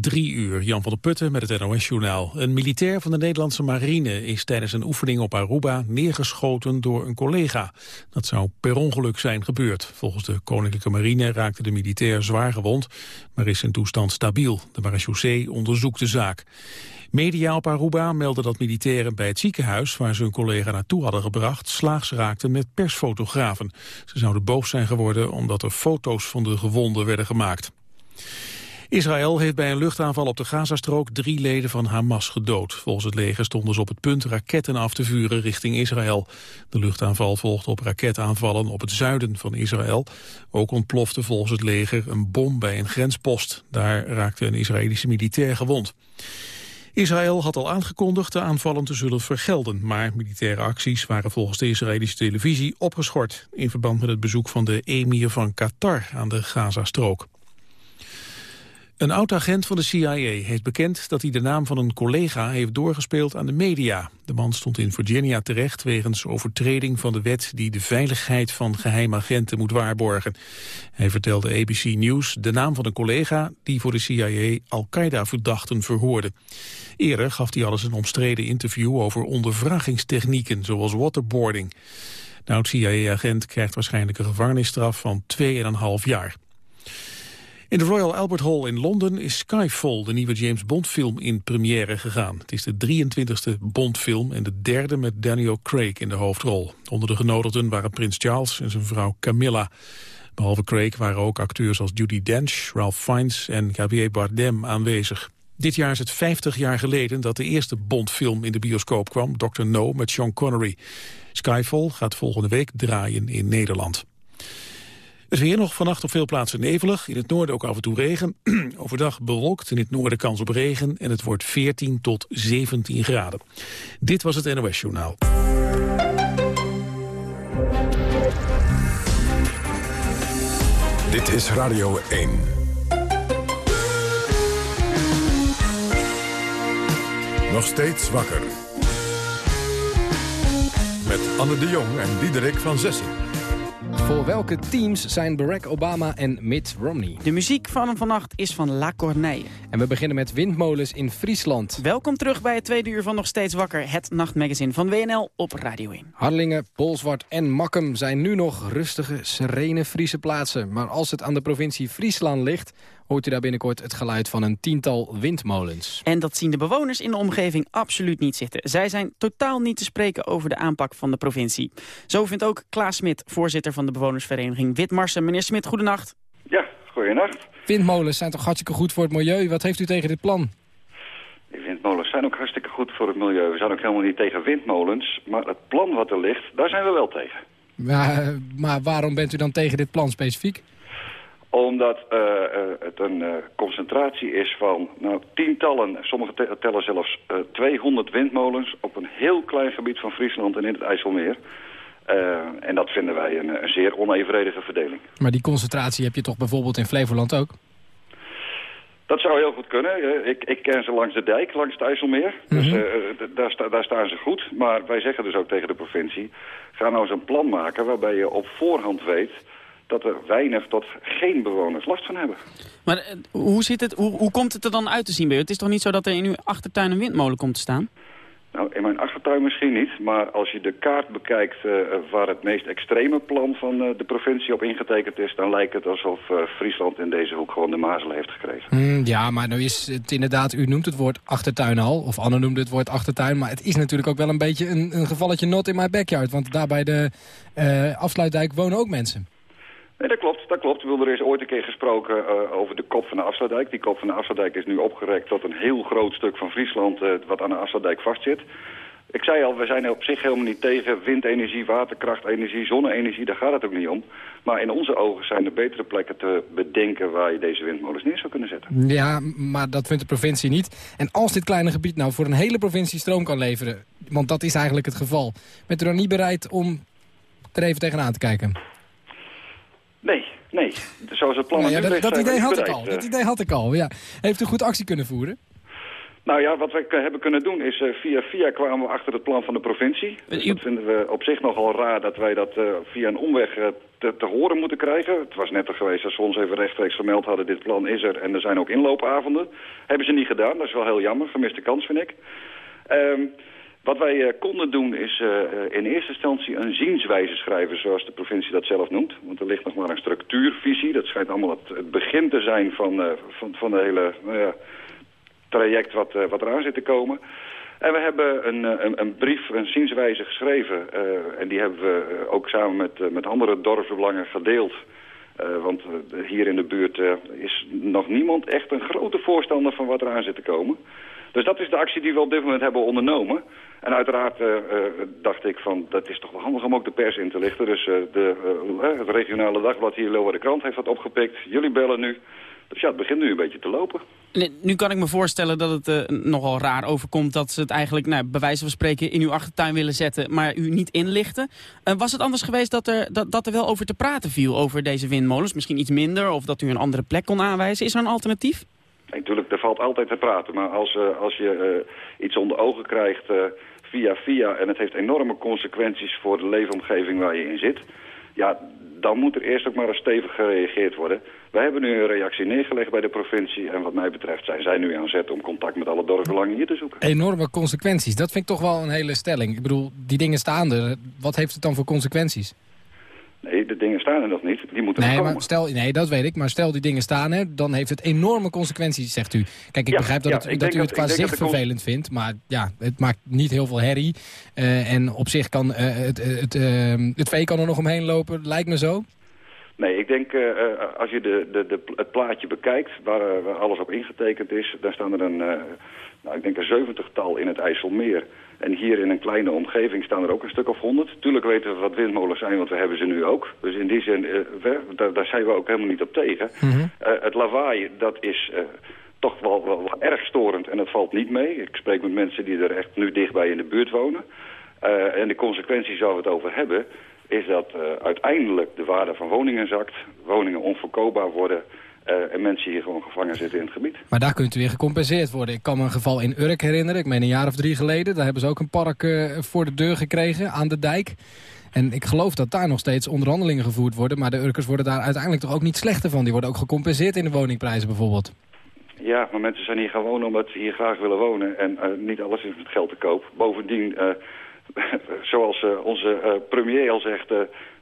Drie uur, Jan van der Putten met het NOS-journaal. Een militair van de Nederlandse marine is tijdens een oefening op Aruba neergeschoten door een collega. Dat zou per ongeluk zijn gebeurd. Volgens de Koninklijke Marine raakte de militair zwaar gewond, maar is zijn toestand stabiel. De marechaussee onderzoekt de zaak. Media op Aruba melden dat militairen bij het ziekenhuis waar ze hun collega naartoe hadden gebracht slaags raakten met persfotografen. Ze zouden boos zijn geworden omdat er foto's van de gewonden werden gemaakt. Israël heeft bij een luchtaanval op de Gazastrook drie leden van Hamas gedood. Volgens het leger stonden ze op het punt raketten af te vuren richting Israël. De luchtaanval volgde op raketaanvallen op het zuiden van Israël. Ook ontplofte volgens het leger een bom bij een grenspost. Daar raakte een Israëlische militair gewond. Israël had al aangekondigd de aanvallen te zullen vergelden, maar militaire acties waren volgens de Israëlische televisie opgeschort in verband met het bezoek van de emir van Qatar aan de Gazastrook. Een oud-agent van de CIA heeft bekend dat hij de naam van een collega heeft doorgespeeld aan de media. De man stond in Virginia terecht wegens overtreding van de wet die de veiligheid van geheimagenten moet waarborgen. Hij vertelde ABC News de naam van een collega die voor de CIA Al-Qaeda-verdachten verhoorde. Eerder gaf hij al eens een omstreden interview over ondervragingstechnieken zoals waterboarding. De oud-CIA-agent krijgt waarschijnlijk een gevangenisstraf van 2,5 jaar. In de Royal Albert Hall in Londen is Skyfall, de nieuwe James Bond film, in première gegaan. Het is de 23e Bond-film en de derde met Daniel Craig in de hoofdrol. Onder de genodigden waren prins Charles en zijn vrouw Camilla. Behalve Craig waren ook acteurs als Judi Dench, Ralph Fiennes en Javier Bardem aanwezig. Dit jaar is het 50 jaar geleden dat de eerste Bond-film in de bioscoop kwam, Dr. No met Sean Connery. Skyfall gaat volgende week draaien in Nederland. Het weer nog vannacht op veel plaatsen nevelig. In het noorden ook af en toe regen. Overdag bewolkt, in het noorden kans op regen. En het wordt 14 tot 17 graden. Dit was het NOS Journaal. Dit is Radio 1. Nog steeds wakker. Met Anne de Jong en Diederik van Zessen. Voor welke teams zijn Barack Obama en Mitt Romney? De muziek van vannacht is van La Corneille. En we beginnen met windmolens in Friesland. Welkom terug bij het tweede uur van Nog Steeds Wakker, het nachtmagazine van WNL op Radio 1. Harlingen, Polswart en Makkum zijn nu nog rustige, serene Friese plaatsen. Maar als het aan de provincie Friesland ligt, hoort u daar binnenkort het geluid van een tiental windmolens. En dat zien de bewoners in de omgeving absoluut niet zitten. Zij zijn totaal niet te spreken over de aanpak van de provincie. Zo vindt ook Klaas Smit, voorzitter van de bewonersvereniging Witmarsen. Meneer Smit, goedenacht. Ja, goedenacht. Windmolens zijn toch hartstikke goed voor het milieu. Wat heeft u tegen dit plan? Die windmolens zijn ook hartstikke goed voor het milieu. We zijn ook helemaal niet tegen windmolens. Maar het plan wat er ligt, daar zijn we wel tegen. Maar, maar waarom bent u dan tegen dit plan specifiek? Omdat uh, uh, het een uh, concentratie is van nou, tientallen, sommigen tellen zelfs 200 windmolens... op een heel klein gebied van Friesland en in het IJsselmeer. en dat vinden wij een, een, zeer onevenredige verdeling. Maar die concentratie heb je toch bijvoorbeeld in Flevoland ook? Dat zou heel goed kunnen. Ik, ik ken ze langs de dijk, langs het IJsselmeer. Mm -hmm. Dus daar, sta, daar staan ze goed. Maar wij zeggen dus ook tegen de provincie... ga nou eens een plan maken waarbij je op voorhand weet dat er weinig tot geen bewoners last van hebben. Maar uh, hoe, zit het, hoe, hoe komt het er dan uit te zien bij u? Het is toch niet zo dat er in uw achtertuin een windmolen komt te staan? Nou, in mijn achtertuin misschien niet. Maar als je de kaart bekijkt uh, waar het meest extreme plan van uh, de provincie op ingetekend is... dan lijkt het alsof Friesland in deze hoek gewoon de mazel heeft gekregen. Mm, ja, maar nu is het inderdaad, u noemt het woord achtertuin al. Of Anne noemde het woord achtertuin. Maar het is natuurlijk ook wel een beetje een, een gevalletje not in my backyard. Want daar bij de afsluitdijk wonen ook mensen. Nee, dat klopt, dat klopt. Er is ooit een keer gesproken uh, over de kop van de Afsluitdijk. Die kop van de Afsluitdijk is nu opgerekt tot een heel groot stuk van Friesland uh, wat aan de Afsluitdijk vastzit. Ik zei al, we zijn op zich helemaal niet tegen windenergie, waterkrachtenergie, zonne-energie. Daar gaat het ook niet om. Maar in onze ogen zijn er betere plekken te bedenken waar je deze windmolens neer zou kunnen zetten. Ja, maar dat vindt de provincie niet. En als dit kleine gebied nou voor een hele provincie stroom kan leveren, want dat is eigenlijk het geval, bent u dan niet bereid om er even tegenaan te kijken? Nee, nee. Zoals het plan nou ja, dat, dat, dat idee had ik al. Dat idee had ik al, ja. Heeft u goed actie kunnen voeren? Nou ja, wat we hebben kunnen doen is uh, via via kwamen we achter het plan van de provincie. Dus dat vinden we op zich nogal raar dat wij dat uh, via een omweg uh, te, te, horen moeten krijgen. Het was netter geweest als we ons even rechtstreeks gemeld hadden, dit plan is er en er zijn ook inloopavonden. Hebben ze niet gedaan, dat is wel heel jammer, gemiste kans vind ik. Um, wat wij uh, konden doen is uh, in eerste instantie een zienswijze schrijven, zoals de provincie dat zelf noemt. Want er ligt nog maar een structuurvisie. Dat schijnt allemaal het, het begin te zijn van, uh, van, van de hele nou traject wat, wat eraan zit te komen. En we hebben een, een, een brief, een zienswijze geschreven. en die hebben we ook samen met, met andere dorpsbelangen gedeeld. want hier in de buurt is nog niemand echt een grote voorstander van wat eraan zit te komen. Dus dat is de actie die we op dit moment hebben ondernomen. En uiteraard uh, uh, dacht ik van, dat is toch wel handig om ook de pers in te lichten. Dus uh, de, het regionale dagblad hier, Leeuwarden Krant, heeft dat opgepikt. Jullie bellen nu. Dus ja, het begint nu een beetje te lopen. Nu kan ik me voorstellen dat het nogal raar overkomt... dat ze het eigenlijk, nou, bij wijze van spreken, in uw achtertuin willen zetten... maar u niet inlichten. was het anders geweest dat er, dat, dat er wel over te praten viel over deze windmolens? Misschien iets minder, of dat u een andere plek kon aanwijzen? Is er een alternatief? Natuurlijk, er valt altijd te praten. Maar als, uh, als je uh, iets onder ogen krijgt uh, via via... en het heeft enorme consequenties voor de leefomgeving waar je in zit... ja, dan moet er eerst ook maar eens stevig gereageerd worden. Wij hebben nu een reactie neergelegd bij de provincie... en wat mij betreft zijn zij nu aan zet om contact met alle dorpsbelangen hier te zoeken. Enorme consequenties, dat vind ik toch wel een hele stelling. Ik bedoel, die dingen staan er. Wat heeft het dan voor consequenties? Nee, de dingen staan er nog niet. Die moeten nee, komen. Maar stel, nee, dat weet ik. Maar stel die dingen staan er, dan heeft het enorme consequenties, zegt u. Kijk, ik ja, begrijp dat, ja, het, dat u het qua zicht vervelend vindt. Maar ja, het maakt niet heel veel herrie. Uh, en op zich kan uh, het, het, uh, het vee kan er nog omheen lopen, lijkt me zo. Nee, ik denk, uh, als je de, de, de, het plaatje bekijkt, waar, waar, alles op ingetekend is... daar staan er een, uh, nou, ik denk een zeventigtal in het IJsselmeer. En hier in een kleine omgeving staan er ook een stuk of honderd. Tuurlijk weten we wat windmolens zijn, want we hebben ze nu ook. Dus in die zin, we, daar, daar, zijn we ook helemaal niet op tegen. Mm -hmm. het lawaai, dat is toch wel, wel, wel, erg storend en dat valt niet mee. Ik spreek met mensen die er echt nu dichtbij in de buurt wonen. en de consequenties waar we het over hebben is dat uiteindelijk de waarde van woningen zakt, woningen onverkoopbaar worden en mensen hier gewoon gevangen zitten in het gebied. Maar daar kunt u weer gecompenseerd worden. Ik kan me een geval in Urk herinneren, ik meen een jaar of drie geleden. Daar hebben ze ook een park uh, voor de deur gekregen aan de dijk. En ik geloof dat daar nog steeds onderhandelingen gevoerd worden. Maar de Urkers worden daar uiteindelijk toch ook niet slechter van. Die worden ook gecompenseerd in de woningprijzen bijvoorbeeld. Ja, maar mensen zijn hier gewoon omdat ze hier graag willen wonen. En niet alles is met geld te koop. Bovendien zoals uh, onze premier al zegt,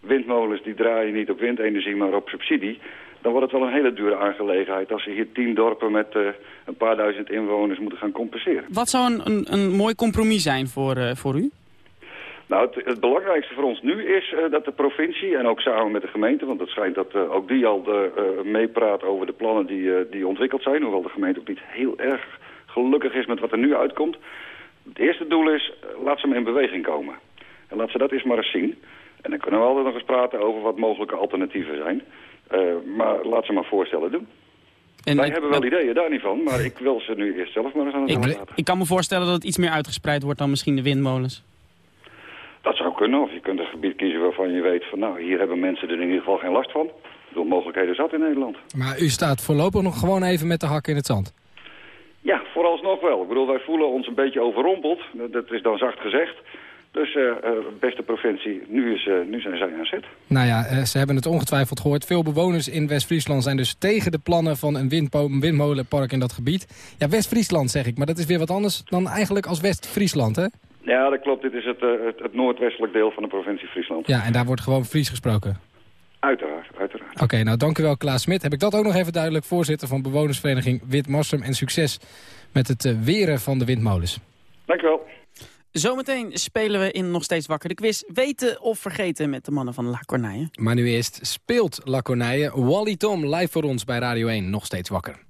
windmolens die draaien niet op windenergie, maar op subsidie. Dan wordt het wel een hele dure aangelegenheid als ze hier tien dorpen met een paar duizend inwoners moeten gaan compenseren. Wat zou een, een, een mooi compromis zijn voor, voor u? Nou, het, het, belangrijkste voor ons nu is uh, dat de provincie en ook samen met de gemeente... want het schijnt dat uh, ook die al uh, meepraat over de plannen die, die ontwikkeld zijn... hoewel de gemeente ook niet heel erg gelukkig is met wat er nu uitkomt... Het eerste doel is, laat ze maar in beweging komen. En laat ze dat eens maar eens zien. En dan kunnen we altijd nog eens praten over wat mogelijke alternatieven zijn. Uh, maar laat ze maar voorstellen doen. En Wij ik, hebben wel dat... ideeën daar niet van, maar ik wil ze nu eerst zelf maar eens aan het ik, laten. Ik kan me voorstellen dat het iets meer uitgespreid wordt dan misschien de windmolens. Dat zou kunnen, of je kunt een gebied kiezen waarvan je weet van nou, hier hebben mensen er in ieder geval geen last van. Ik bedoel, mogelijkheden zat in Nederland. Maar u staat voorlopig nog gewoon even met de hak in het zand? Ja, vooralsnog wel. Ik bedoel, wij voelen ons een beetje overrompeld. Dat is dan zacht gezegd. Dus uh, uh, beste provincie, nu, is, uh, nu zijn zij aan zet. Nou ja, ze hebben het ongetwijfeld gehoord. Veel bewoners in West-Friesland zijn dus tegen de plannen van een, windmolenpark in dat gebied. Ja, West-Friesland zeg ik, maar dat is weer wat anders dan eigenlijk als West-Friesland, hè? Ja, dat klopt. Dit is het, het, het noordwestelijk deel van de provincie Friesland. Ja, en daar wordt gewoon Fries gesproken? Uiteraard, uiteraard. Oké, okay, nou dank u wel Klaas Smit. Heb ik dat ook nog even duidelijk. Voorzitter van bewonersvereniging Witmarsum. En succes met het weren van de windmolens. Dank u wel. Zometeen spelen we in Nog Steeds Wakker de quiz. Weten of vergeten met de mannen van La Corneille. Maar nu eerst speelt La Corneille. Wally Tom live voor ons bij Radio 1. Nog Steeds Wakker.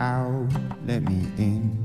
Out, let me in.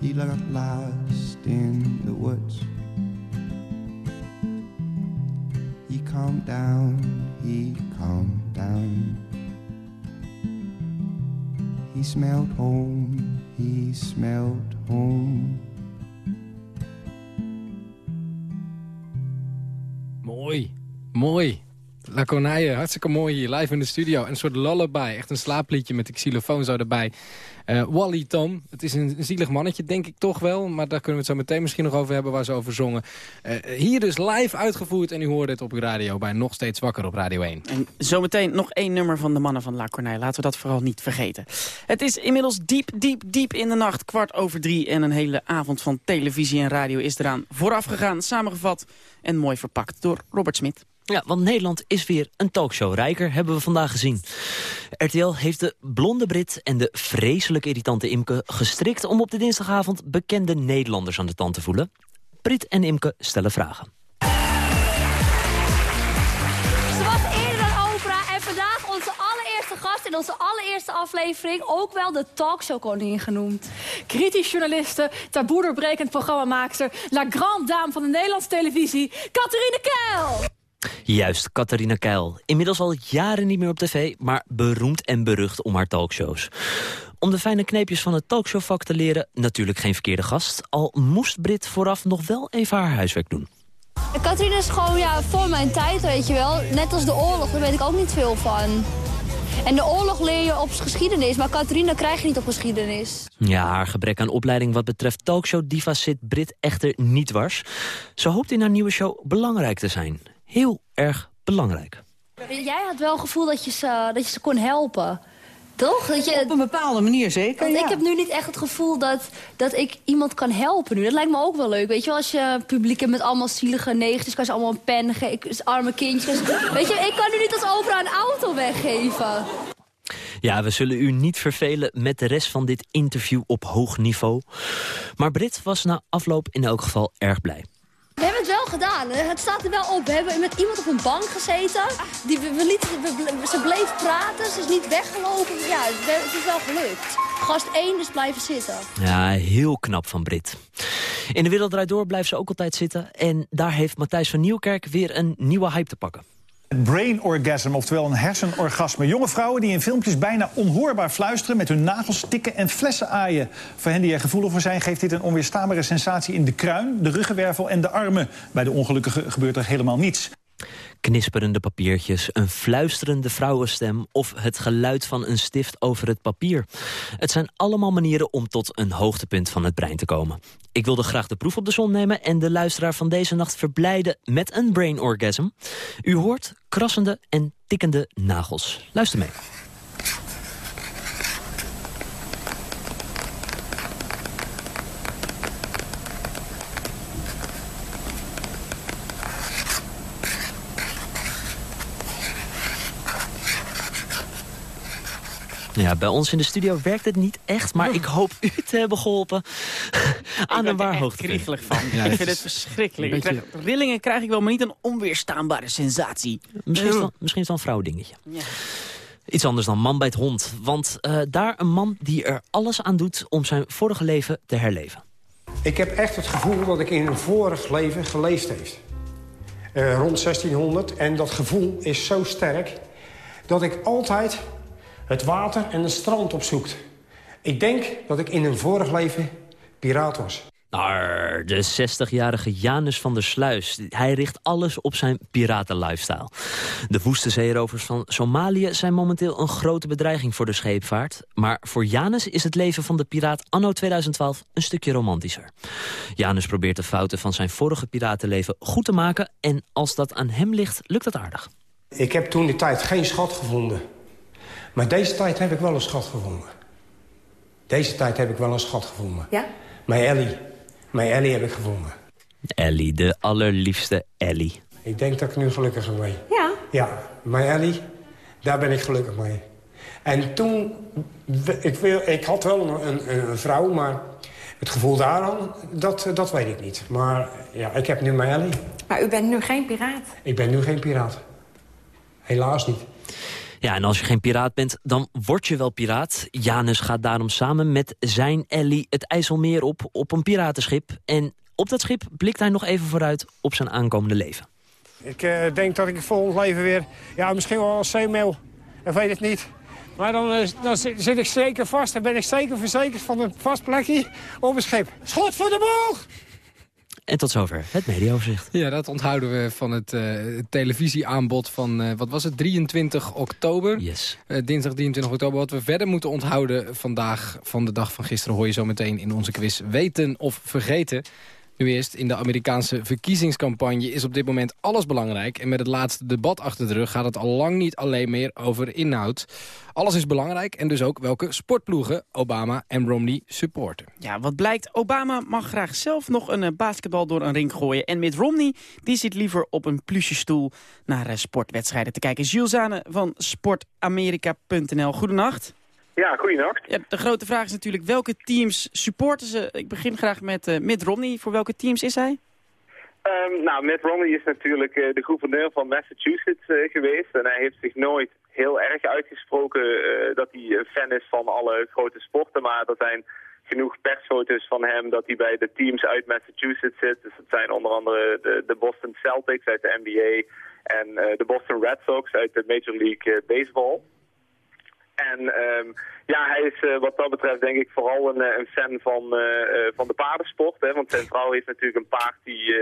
He got lost in the woods. He calmed down, he calmed down. He smelled home, he smelled home. Mooi, mooi. La hartstikke mooi hier, live in de studio. Een soort lullaby, echt een slaapliedje met de xylofoon zo erbij. Eh, Wally Tom, het is een, zielig mannetje, denk ik toch wel. Maar daar kunnen we het zo meteen misschien nog over hebben waar ze over zongen. Eh, hier dus live uitgevoerd en u hoort het op uw radio bij Nog Steeds Wakker op Radio 1. En zometeen nog één nummer van de mannen van La Corneille. Laten we dat vooral niet vergeten. Het is inmiddels diep, diep, diep in de nacht. Kwart over drie en een hele avond van televisie en radio is eraan vooraf gegaan. Samengevat en mooi verpakt door Robert Smit. Ja, want Nederland is weer een talkshow rijker, hebben we vandaag gezien. RTL heeft de blonde Brit en de vreselijk irritante Imke gestrikt... om op de dinsdagavond bekende Nederlanders aan de tand te voelen. Brit en Imke stellen vragen. Ze was eerder dan Oprah en vandaag onze allereerste gast in onze allereerste aflevering ook wel de talkshowkoningin genoemd. Kritisch journaliste, taboe doorbrekend programmamaakster, la grande dame van de Nederlandse televisie, Catherine Keil. Juist, Catharina Keil. Inmiddels al jaren niet meer op tv, maar beroemd en berucht om haar talkshows. Om de fijne kneepjes van het talkshowvak te leren, natuurlijk geen verkeerde gast. Al moest Brit vooraf nog wel even haar huiswerk doen. Catherine is gewoon ja, voor mijn tijd, weet je wel. Net als de oorlog, daar weet ik ook niet veel van. En de oorlog leer je op geschiedenis, maar Catharina krijg je niet op geschiedenis. Ja, haar gebrek aan opleiding wat betreft talkshow-diva zit Brit echter niet dwars. Ze hoopt in haar nieuwe show belangrijk te zijn. Heel erg belangrijk. Jij had wel het gevoel dat je ze, dat je ze kon helpen. Toch? Dat je, Op een bepaalde manier zeker, want ja. ik heb nu niet echt het gevoel dat, dat ik iemand kan helpen nu. Dat lijkt me ook wel leuk. Weet je wel, als je publiek hebt met allemaal zielige negertjes... kan je ze allemaal een pen geven, arme kindjes. Weet je, ik kan nu niet als opera een auto weggeven. Ja, we zullen u niet vervelen met de rest van dit interview op hoog niveau. Maar Brit was na afloop in elk geval erg blij. We hebben het wel gedaan. hè. Het staat er wel op. We hebben met iemand op een bank gezeten. Die, we, we lieten, ze bleef praten. Ze is niet weggelopen. Ja, het is wel gelukt. Gast 1 is blijven zitten. Ja, heel knap van Brit. In de Wereld Draait Door blijft ze ook altijd zitten. En daar heeft Matthijs van Nieuwkerk weer een nieuwe hype te pakken. Brain orgasm, oftewel een hersenorgasme. Jonge vrouwen die in filmpjes bijna onhoorbaar fluisteren... met hun nagels tikken en flessen aaien. Voor hen die er gevoelig voor zijn... geeft dit een onweerstaanbare sensatie in de kruin, de ruggenwervel en de armen. Bij de ongelukkige gebeurt er helemaal niets. Knisperende papiertjes, een fluisterende vrouwenstem... of het geluid van een stift over het papier. Het zijn allemaal manieren om tot een hoogtepunt van het brein te komen. Ik wilde graag de proef op de som nemen... en de luisteraar van deze nacht verblijden met een brain orgasm. U hoort krassende en tikkende nagels. Luister mee. Ja, bij ons in de studio werkt het niet echt, maar ik hoop u te hebben geholpen aan een waar echt hoogtepunt. kriegelig van. Ja, ik vind het verschrikkelijk. een Ik krijg, rillingen krijg ik wel, maar niet een onweerstaanbare sensatie. Misschien is, het wel, misschien is het wel een vrouwdingetje. Ja. Iets anders dan man bij het hond. Want eh, daar een man die er alles aan doet om zijn vorige leven te herleven. Ik heb echt het gevoel dat ik in een vorig leven geleefd heeft. Eh, rond 1600. En dat gevoel is zo sterk dat ik altijd het water en het strand opzoekt. Ik denk dat ik in een vorig leven piraat was. Arr, de 60-jarige Janus van der Sluis. Hij richt alles op zijn piratenlifestyle. De woeste zeerovers van Somalië zijn momenteel een grote bedreiging voor de scheepvaart. Maar voor Janus is het leven van de piraat anno 2012 een stukje romantischer. Janus probeert de fouten van zijn vorige piratenleven goed te maken... en als dat aan hem ligt, lukt dat aardig. Ik heb toen de tijd geen schat gevonden. Maar deze tijd heb ik wel een schat gevonden. Deze tijd heb ik wel een schat gevonden. Ja? Mijn Ellie. Mijn Ellie heb ik gevonden. Ellie, de allerliefste Ellie. Ik denk dat ik nu gelukkig ben. Ja. Ja, mijn Ellie, daar ben ik gelukkig mee. En toen, ik, wil, ik had wel een, een, een vrouw, maar het gevoel daaraan, dat, dat weet ik niet. Maar ja, ik heb nu mijn Ellie. Maar u bent nu geen piraat. Ik ben nu geen piraat. Helaas niet. Ja, en als je geen piraat bent, dan word je wel piraat. Janus gaat daarom samen met zijn Ellie het IJsselmeer op, op een piratenschip. En op dat schip blikt hij nog even vooruit op zijn aankomende leven. Ik eh, denk dat ik volgend leven weer, ja, misschien wel als zeemeel. Ik weet het niet. Maar dan, eh, dan zit, ik zeker vast. Dan ben ik zeker verzekerd van een vast plekje op een schip. Schot voor de boog! En tot zover het mediaoverzicht. Ja, dat onthouden we van het eh, televisieaanbod van, eh, wat was het, 23 oktober. Yes. Eh, dinsdag 23 oktober. Wat we verder moeten onthouden vandaag van de dag van gisteren... hoor je zo meteen in onze quiz Weten of Vergeten. Nu eerst, in de Amerikaanse verkiezingscampagne is op dit moment alles belangrijk. En met het laatste debat achter de rug gaat het al lang niet alleen meer over inhoud. Alles is belangrijk en dus ook welke sportploegen Obama en Romney supporten. Ja, wat blijkt, Obama mag graag zelf nog een eh, basketbal door een ring gooien. En Mitt Romney, die zit liever op een plusje stoel naar eh, sportwedstrijden te kijken. Jules Zane van sportamerika.nl. Goedenacht. Ja, goeienacht. Ja, de grote vraag is natuurlijk welke teams supporten ze. Ik begin graag met eh Mitt Romney. Voor welke teams is hij? Ehm, nou, Mitt Romney is natuurlijk eh, de gouverneur van Massachusetts eh, geweest. En hij heeft zich nooit heel erg uitgesproken dat hij een fan is van alle grote sporten. Maar er zijn genoeg persfoto's van hem dat hij bij de teams uit Massachusetts zit. Dus dat zijn onder andere de, de Boston Celtics uit de NBA en de Boston Red Sox uit de Major League Baseball. En ehm, ja, hij is eh, wat dat betreft denk ik vooral een, eh, een fan van, eh, van de paardensport. Hè? Want zijn vrouw heeft natuurlijk een paard die,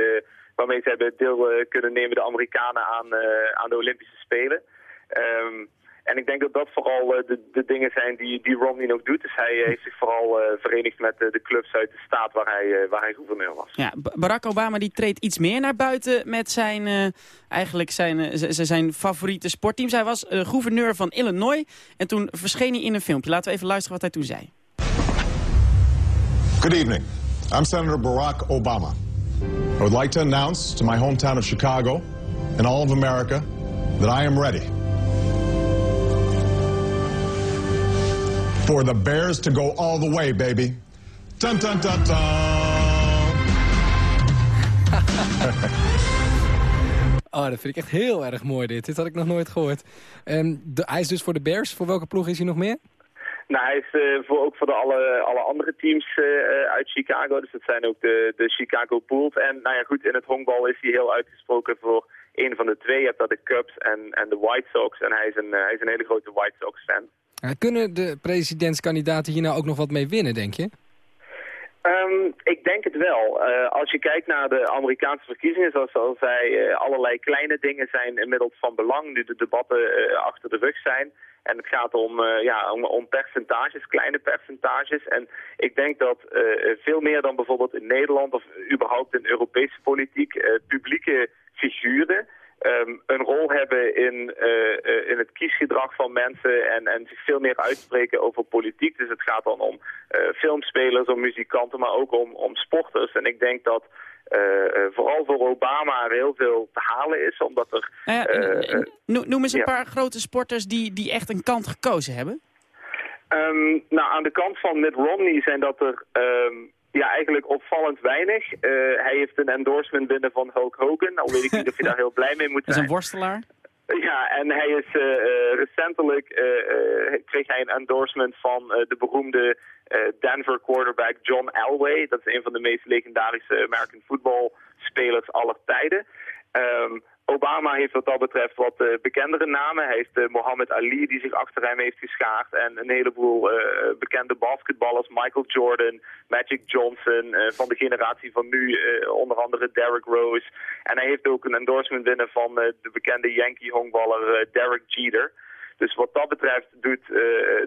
waarmee ze hebben deel kunnen nemen de Amerikanen aan, aan de Olympische Spelen. Ehm, En ik denk dat dat vooral eh, de, de dingen zijn die, die Romney nog doet. Dus hij heeft zich vooral eh, verenigd met de clubs uit de staat waar hij, waar hij gouverneur was. Ja, Barack Obama die treedt iets meer naar buiten met zijn, eigenlijk zijn, zijn favoriete sportteams. Hij was gouverneur van Illinois en toen verscheen hij in een filmpje. Laten we even luisteren wat hij toen zei. Good evening. I'm Senator Barack Obama. I would like to announce to my hometown of Chicago and all of America that I am ready for the Bears to go all the way, baby. Dun dun dun dun. oh, dat vind ik echt heel erg mooi dit. Dit had ik nog nooit gehoord. Um, de, hij is dus voor de Bears. Voor welke ploeg is hij nog meer? Nou, hij is uh, voor, ook voor de alle, alle andere teams uh, uit Chicago. Dus dat zijn ook de, de Chicago Bulls. En nou ja, goed, in het honkbal is hij heel uitgesproken voor een van de twee. Je hebt dat de Cubs en, en de White Sox. En hij is een, uh, hij is een hele grote White Sox fan. Kunnen de presidentskandidaten hier nou ook nog wat mee winnen, denk je? Um, ik denk het wel. Uh, als je kijkt naar de Amerikaanse verkiezingen, zoals al zei, uh, allerlei kleine dingen zijn inmiddels van belang, nu de debatten achter de rug zijn. En het gaat om, ja, om, om, percentages, kleine percentages. En ik denk dat veel meer dan bijvoorbeeld in Nederland of überhaupt in Europese politiek, publieke figuren um, een rol hebben in, uh, in het kiesgedrag van mensen en, en zich veel meer uitspreken over politiek. Dus het gaat dan om uh, filmspelers, om muzikanten, maar ook om, om sporters. En ik denk dat vooral voor Obama er heel veel te halen is, omdat er... Nou noem eens een paar grote sporters die, die echt een kant gekozen hebben. Um, nou, aan de kant van Mitt Romney zijn dat er um, ja, eigenlijk opvallend weinig. Uh, hij heeft een endorsement binnen van Hulk Hogan. Al weet ik niet of je daar heel blij mee moet zijn. Dat is een worstelaar? Ja, en hij is uh, recentelijk uh, kreeg hij een endorsement van de beroemde Denver quarterback John Elway. Dat is een van de meest legendarische American football spelers aller tijden. Um, Obama heeft wat dat betreft wat uh, bekendere namen. Hij heeft uh, Mohammed Ali die zich achter hem heeft geschaard. En een heleboel uh, bekende basketballers. Michael Jordan, Magic Johnson. van de generatie van nu onder andere Derrick Rose. En hij heeft ook een endorsement binnen van de bekende Yankee honkballer Derek Jeter. Dus wat dat betreft doet, uh,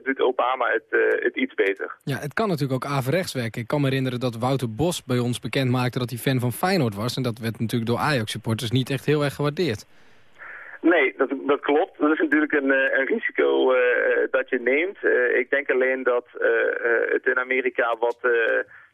doet Obama het, uh, het iets beter. Ja, het kan natuurlijk ook averechts werken. Ik kan me herinneren dat Wouter Bos bij ons bekend maakte dat hij fan van Feyenoord was. En dat werd natuurlijk door Ajax-supporters niet echt heel erg gewaardeerd. Nee, dat, dat klopt. Dat is natuurlijk een, een risico uh, dat je neemt. ik denk alleen dat het in Amerika wat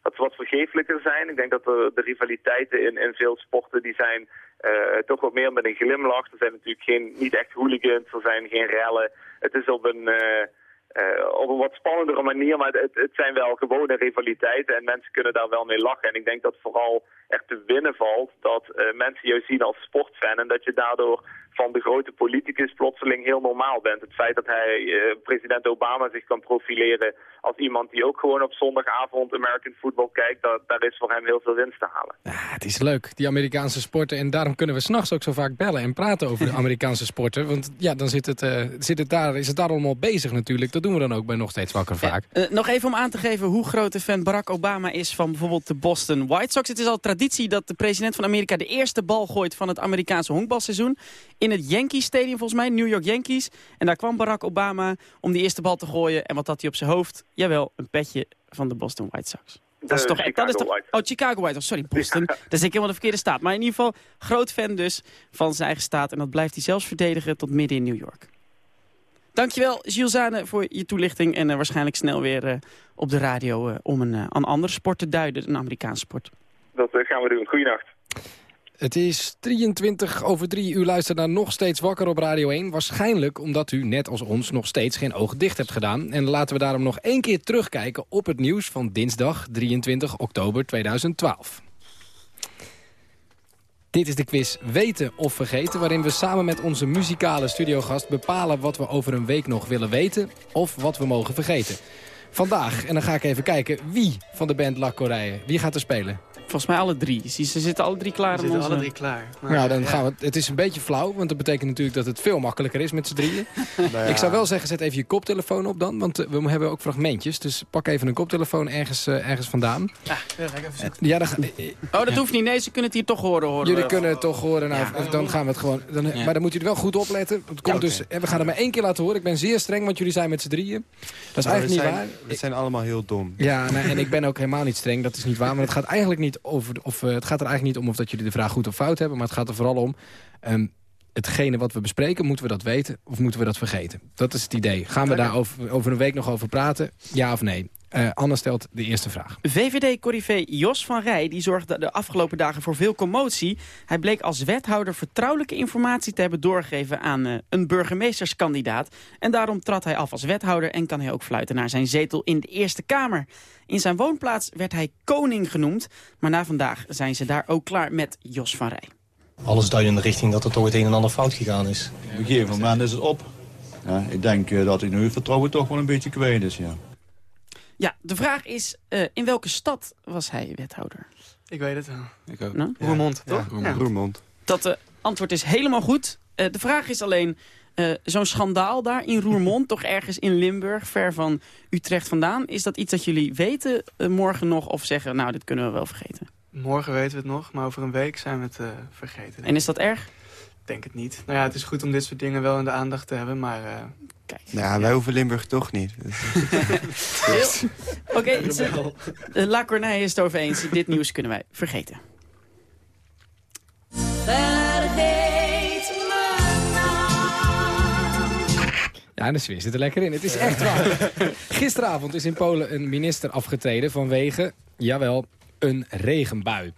dat wat vergeeflijker zijn. Ik denk dat de, de rivaliteiten in, in veel sporten die zijn uh, toch wat meer met een glimlach. Er zijn natuurlijk geen, niet echt hooligans, er zijn geen rellen. Het is op een, uh, uh, op een wat spannendere manier, maar het, het zijn wel gewone rivaliteiten en mensen kunnen daar wel mee lachen. En ik denk dat vooral echt te winnen valt dat mensen jou zien als sportfan en dat je daardoor van de grote politicus plotseling heel normaal bent. Het feit dat hij, uh, president Obama, zich kan profileren als iemand die ook gewoon op zondagavond American football kijkt, dat, daar is voor hem heel veel winst te halen. Ja, het is leuk, die Amerikaanse sporten. En daarom kunnen we s'nachts ook zo vaak bellen en praten over de Amerikaanse sporten. Want ja, dan zit het, uh, zit het daar, is het daar allemaal bezig natuurlijk. Dat doen we dan ook bij Nog Steeds Wakker vaak. Uh, nog even om aan te geven hoe grote fan Barack Obama is van bijvoorbeeld de Boston White Sox. Het is al traditie dat de president van Amerika de eerste bal gooit van het Amerikaanse honkbalseizoen in het Yankee Stadium volgens mij, New York Yankees. En daar kwam Barack Obama om die eerste bal te gooien. En wat had hij op zijn hoofd? Jawel, een petje van de Boston White Sox. Dat is toch, dat is toch, oh, Chicago White Sox, sorry, Boston. Ja. Dat is ik helemaal de verkeerde staat. Maar in ieder geval, groot fan dus van zijn eigen staat. En dat blijft hij zelfs verdedigen tot midden in New York. Dankjewel, Gilles Zane, voor je toelichting. En uh, waarschijnlijk snel weer uh, op de radio uh, om een, een andere sport te duiden. Een Amerikaanse sport. Dat gaan we doen. Goeienacht. Het is 23 over 3. U luistert naar Nog Steeds Wakker op Radio 1. Waarschijnlijk omdat u, net als ons, nog steeds geen ogen dicht hebt gedaan. En laten we daarom nog één keer terugkijken op het nieuws van dinsdag 23 oktober 2012. Dit is de quiz Weten of Vergeten... waarin we samen met onze muzikale studiogast bepalen... wat we over een week nog willen weten of wat we mogen vergeten. Vandaag, en dan ga ik even kijken, wie van de band La wie gaat er spelen? Volgens mij alle drie. Ze ze zitten alle drie klaar. Om zitten onze- alle drie klaar. Maar, Ja, dan ja. gaan we, het is een beetje flauw, want dat betekent natuurlijk dat het veel makkelijker is met z'n drieën. Nou ja. Ik zou wel zeggen, zet even je koptelefoon op dan, want eh, we hebben ook fragmentjes. Dus pak even een koptelefoon ergens, eh, ergens vandaan. Ja, ja, ga ik even zoeken. Ja, dan ga, eh, Oh, dat hoeft niet. Nee, ze kunnen het hier toch horen. horen jullie kunnen het toch horen. Nou, Ja. Dan gaan we het gewoon. Dan, Ja. Maar dan moet je er wel goed op letten. Het komt Ja, dus, en we gaan het maar één keer laten horen. Ik ben zeer streng, want jullie zijn met z'n drieën. Dat is Maar eigenlijk we niet zijn, waar. We zijn allemaal heel dom. Ja, nou, en ik ben ook helemaal niet streng, dat is niet waar. Maar het gaat eigenlijk niet over, of, eh, het gaat er eigenlijk niet om of dat jullie de vraag goed of fout hebben. Maar het gaat er vooral om, ehm, hetgene wat we bespreken, moeten we dat weten of moeten we dat vergeten? Dat is het idee. Gaan we daar over, over een week nog over praten? Ja of nee? Eh, Anne stelt de eerste vraag. VVD-corrivé Jos van Rij die zorgde de afgelopen dagen voor veel commotie. Hij bleek als wethouder vertrouwelijke informatie te hebben doorgegeven aan eh, een burgemeesterskandidaat. En daarom trad hij af als wethouder en kan hij ook fluiten naar zijn zetel in de Eerste Kamer. In zijn woonplaats werd hij koning genoemd. Maar na vandaag zijn ze daar ook klaar met Jos van Rij. Alles duidt in de richting dat er toch het een en ander fout gegaan is. Op een gegeven moment is het op. Ja, ik denk eh, dat ik nu het vertrouwen toch wel een beetje kwijt is, ja. Ja, de vraag is, eh, in welke stad was hij wethouder? Ik weet het wel. Ik ook. Nou? Roermond, toch? Roermond. Ja. Roermond. Dat eh, antwoord is helemaal goed. Eh, de vraag is alleen, eh, zo'n schandaal daar in Roermond, toch ergens in Limburg, ver van Utrecht vandaan. Is dat iets dat jullie weten morgen nog of zeggen, nou, dit kunnen we wel vergeten? Morgen weten we het nog, maar over een week zijn we het eh, vergeten. En is dat erg? Ik denk het niet. Nou ja, het is goed om dit soort dingen wel in de aandacht te hebben, maar... eh, Kijk. Ja, wij hoeven Limburg toch niet. Oké, La Corneille is het over eens. Dit nieuws kunnen wij vergeten. Ja, en de sfeer zit er lekker in. Het is echt waar. Gisteravond is in Polen een minister afgetreden vanwege, jawel, een regenbui.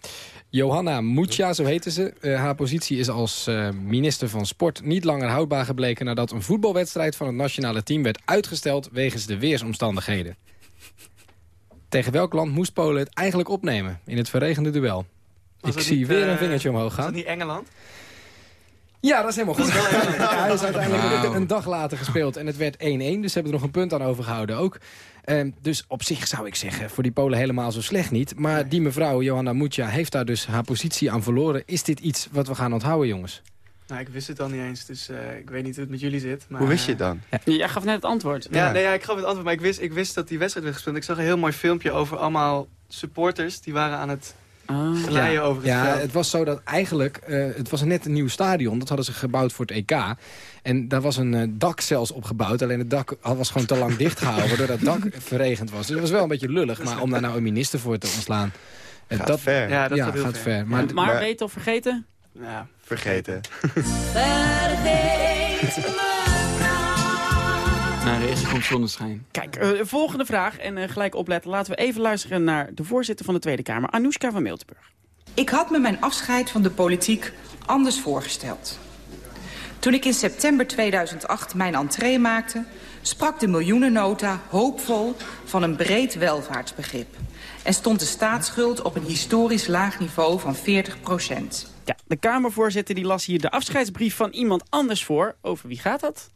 Johanna Mucha, zo heette ze. Eh, haar positie is als eh, minister van Sport niet langer houdbaar gebleken... nadat een voetbalwedstrijd van het nationale team werd uitgesteld wegens de weersomstandigheden. Tegen welk land moest Polen het eigenlijk opnemen in het verregende duel? was Ik zie niet, weer eh, een vingertje omhoog dat gaan. niet Engeland? Ja, dat is helemaal goed. Ja, hij is uiteindelijk een dag later gespeeld en het werd 1-1. Dus ze hebben er nog een punt aan overgehouden ook. Ehm, dus op zich zou ik zeggen, voor die Polen helemaal zo slecht niet. Maar die mevrouw, Johanna Mucha, heeft daar dus haar positie aan verloren. Is dit iets wat we gaan onthouden, jongens? Nou, ik wist het al niet eens, dus eh, ik weet niet hoe het met jullie zit. Maar, Hoe wist je eh, het dan? Jij gaf net het antwoord. Ja, Ja. nee, ja, ik gaf het antwoord, maar ik wist, ik wist dat die wedstrijd werd gespeeld. Ik zag een heel mooi filmpje over allemaal supporters. Die waren aan het Ah. glijden over het Ja, veld. het was zo dat eigenlijk, eh, het was net een nieuw stadion. Dat hadden ze gebouwd voor het EK. En daar was een eh, dak zelfs opgebouwd. Alleen het dak was gewoon te lang dichtgehouden, waardoor dat dak verregend was. Dus dat was wel een beetje lullig. Maar om daar nou een minister voor te ontslaan... eh, Gaat dat, ver. Ja, dat gaat ver. ver. Maar, Maar, Maar- weten of vergeten? Ja, Vergeten. Naar regen komt zonneschijn. Kijk, eh, volgende vraag. En eh, gelijk opletten. Laten we even luisteren naar de voorzitter van de Tweede Kamer, Anoushka van Miltenburg. Ik had me mijn afscheid van de politiek anders voorgesteld. Toen ik in september 2008 mijn entree maakte... sprak de miljoenennota hoopvol van een breed welvaartsbegrip... en stond de staatsschuld op een historisch laag niveau van 40 procent. Ja, de Kamervoorzitter die las hier de afscheidsbrief van iemand anders voor. Over wie gaat dat?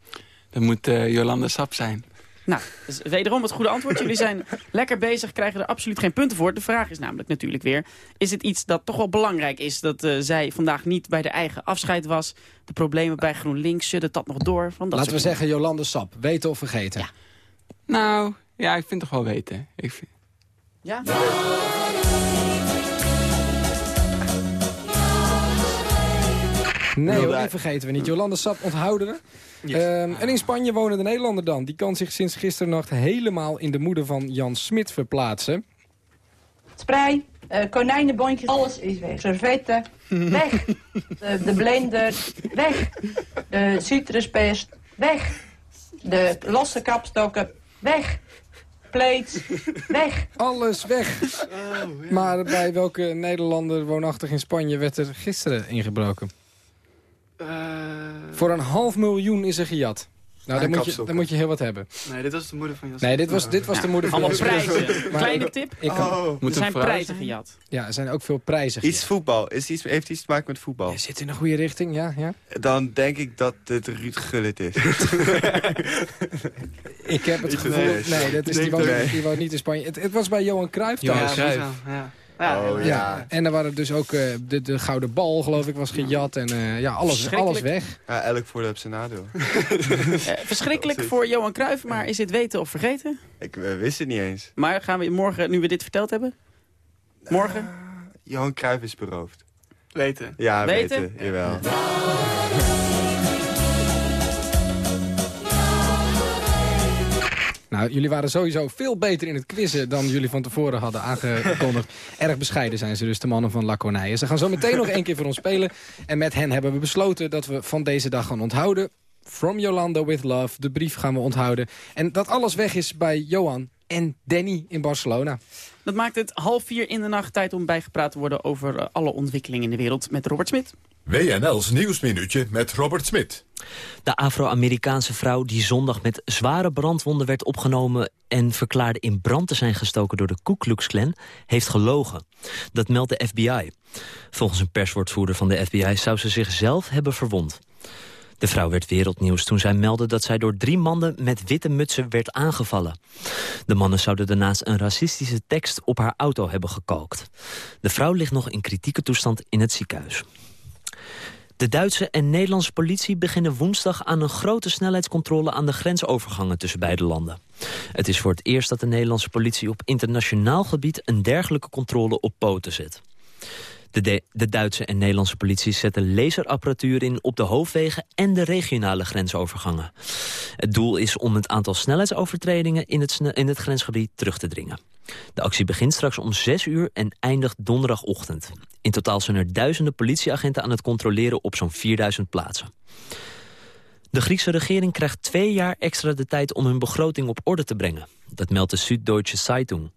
Dat moet eh, Jolanda Sap zijn. Nou, dus wederom het goede antwoord. Jullie zijn lekker bezig, krijgen er absoluut geen punten voor. De vraag is namelijk natuurlijk weer... is het iets dat toch wel belangrijk is... dat eh, zij vandaag niet bij de eigen afscheid was? De problemen bij GroenLinks, zudden dat nog door? Van dat laten we zeggen Jolande Sap. Weten of vergeten? Nou, ja, ik vind het toch wel weten. Ik vind... Ja? Nee hoor, die vergeten we niet. Jolande Sap onthouden we. Ehm, en in Spanje wonen de Nederlander dan. Die kan zich sinds gisternacht helemaal in de moeder van Jan Smit verplaatsen. Sprei, eh konijnenbondjes, alles is weg. Servetten, weg. De, de blender, weg. De citruspest, weg. De losse kapstokken, weg. Plates, weg. Alles weg. Maar bij welke Nederlander woonachtig in Spanje werd er gisteren ingebroken? Eh, Voor een half miljoen is er gejat. Nou, dan moet, je, dan moet je heel wat hebben. Nee, dit was de moeder van Jos. Nee, dit was, dit was de moeder van Allemaal prijzen. Maar Kleine tip. ik kan- Oh. er zijn prijzen gejat. Ja, er zijn ook veel prijzen. Iets voetbal. Is iets, heeft iets te maken met voetbal. Je zit in de goede richting, ja. ja. Dan denk ik dat het Ruud Gullit is. Ik heb het gevoel... nee. Dat is, die, woont, die woont niet in Spanje. Het, het was bij Johan Cruijff Ja, thuis. moet wel, ja. Ja, Oh, Ja, ja. en er waren dus ook eh, de, de gouden bal, geloof ik, was gejat. En eh, ja, alles, alles weg. Ja, elk voordeel heeft zijn nadeel. Eh, verschrikkelijk voor Johan Cruijff, maar is dit weten of vergeten? Ik wist het niet eens. Maar gaan we morgen, nu we dit verteld hebben? Morgen? Johan Cruijff is beroofd. Weten. Ja, Weten? weten. Jawel. Nou, jullie waren sowieso veel beter in het quizzen dan jullie van tevoren hadden aangekondigd. Erg bescheiden zijn ze dus, de mannen van La Corneille. Ze gaan zo meteen nog één keer voor ons spelen. En met hen hebben we besloten dat we van deze dag gaan onthouden. From Yolanda with Love, de brief gaan we onthouden. En dat alles weg is bij Johan en Danny in Barcelona. Dat maakt het half vier in de nacht tijd om bijgepraat te worden over eh, alle ontwikkelingen in de wereld met Robert Smit. WNL's Nieuwsminuutje met Robert Smit. De Afro-Amerikaanse vrouw die zondag met zware brandwonden werd opgenomen... en verklaarde in brand te zijn gestoken door de Ku Klux Klan... heeft gelogen. Dat meldt de FBI. Volgens een perswoordvoerder van de FBI zou ze zichzelf hebben verwond. De vrouw werd wereldnieuws toen zij meldde dat zij door drie mannen met witte mutsen werd aangevallen. De mannen zouden daarnaast een racistische tekst op haar auto hebben gekalkt. De vrouw ligt nog in kritieke toestand in het ziekenhuis. De Duitse en Nederlandse politie beginnen woensdag aan een grote snelheidscontrole aan de grensovergangen tussen beide landen. Het is voor het eerst dat de Nederlandse politie op internationaal gebied een dergelijke controle op poten zet. De, de, Duitse en Nederlandse politie zetten laserapparatuur in op de hoofdwegen en de regionale grensovergangen. Het doel is om het aantal snelheidsovertredingen in het, in het grensgebied terug te dringen. De actie begint straks om 6 uur en eindigt donderdagochtend. In totaal zijn er duizenden politieagenten aan het controleren op zo'n 4000 plaatsen. De Griekse regering krijgt twee jaar extra de tijd om hun begroting op orde te brengen. Dat meldt de Süddeutsche Zeitung.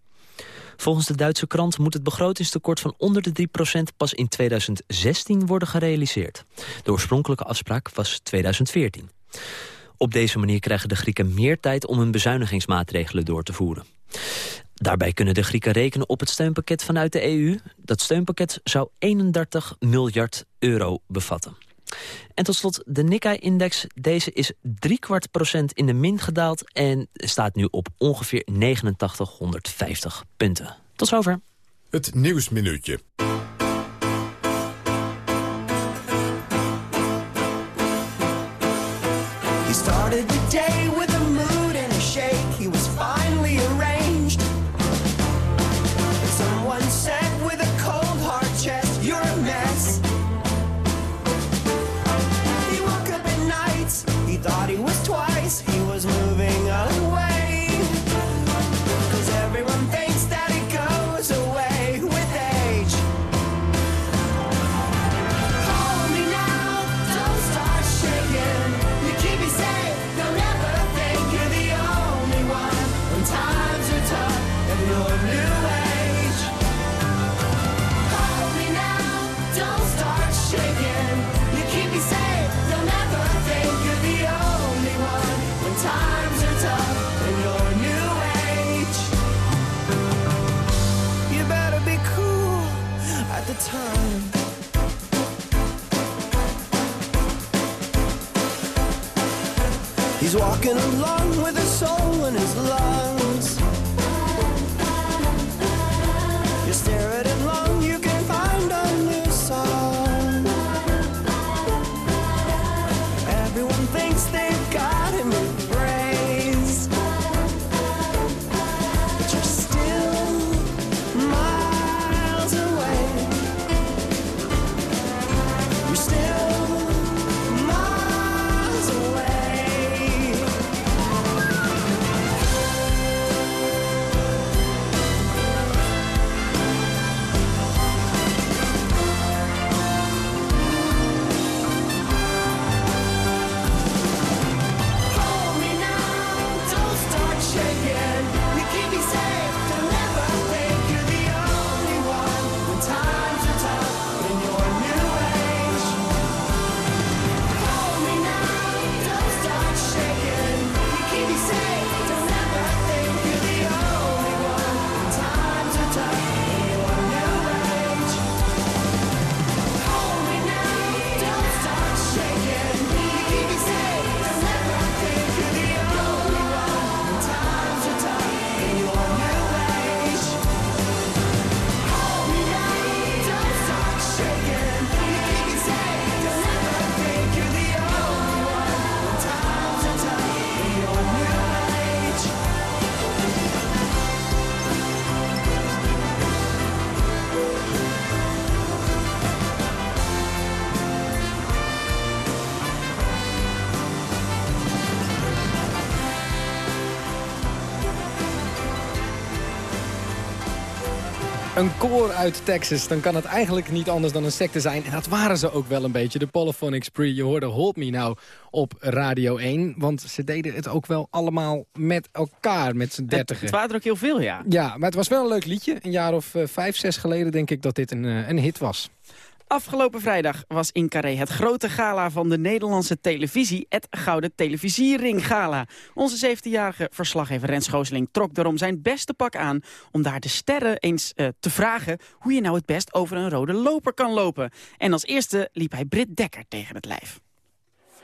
Volgens de Duitse krant moet het begrotingstekort van onder de 3% pas in 2016 worden gerealiseerd. De oorspronkelijke afspraak was 2014. Op deze manier krijgen de Grieken meer tijd om hun bezuinigingsmaatregelen door te voeren. Daarbij kunnen de Grieken rekenen op het steunpakket vanuit de EU. Dat steunpakket zou 31 miljard euro bevatten. En tot slot de Nikkei-index. Deze is driekwart procent in de min gedaald... en staat nu op ongeveer 8950 punten. Tot zover. Het Nieuwsminuutje. walking alone Een koor uit Texas, dan kan het eigenlijk niet anders dan een secte zijn. En dat waren ze ook wel een beetje, de Polyphonic Spree. Je hoorde Hold Me Now op Radio 1. Want ze deden het ook wel allemaal met elkaar, met z'n Het, dertigen. het waren er ook heel veel, ja. Ja, maar het was wel een leuk liedje. Een jaar of eh, vijf, zes geleden denk ik dat dit een, eh, een hit was. Afgelopen vrijdag was in Carré het grote gala van de Nederlandse televisie, het Gouden Televisiering Gala. Onze 17-jarige verslaggever Rens Gooseling trok daarom zijn beste pak aan om daar de sterren eens eh, te vragen hoe je nou het best over een rode loper kan lopen. En als eerste liep hij Britt Dekker tegen het lijf.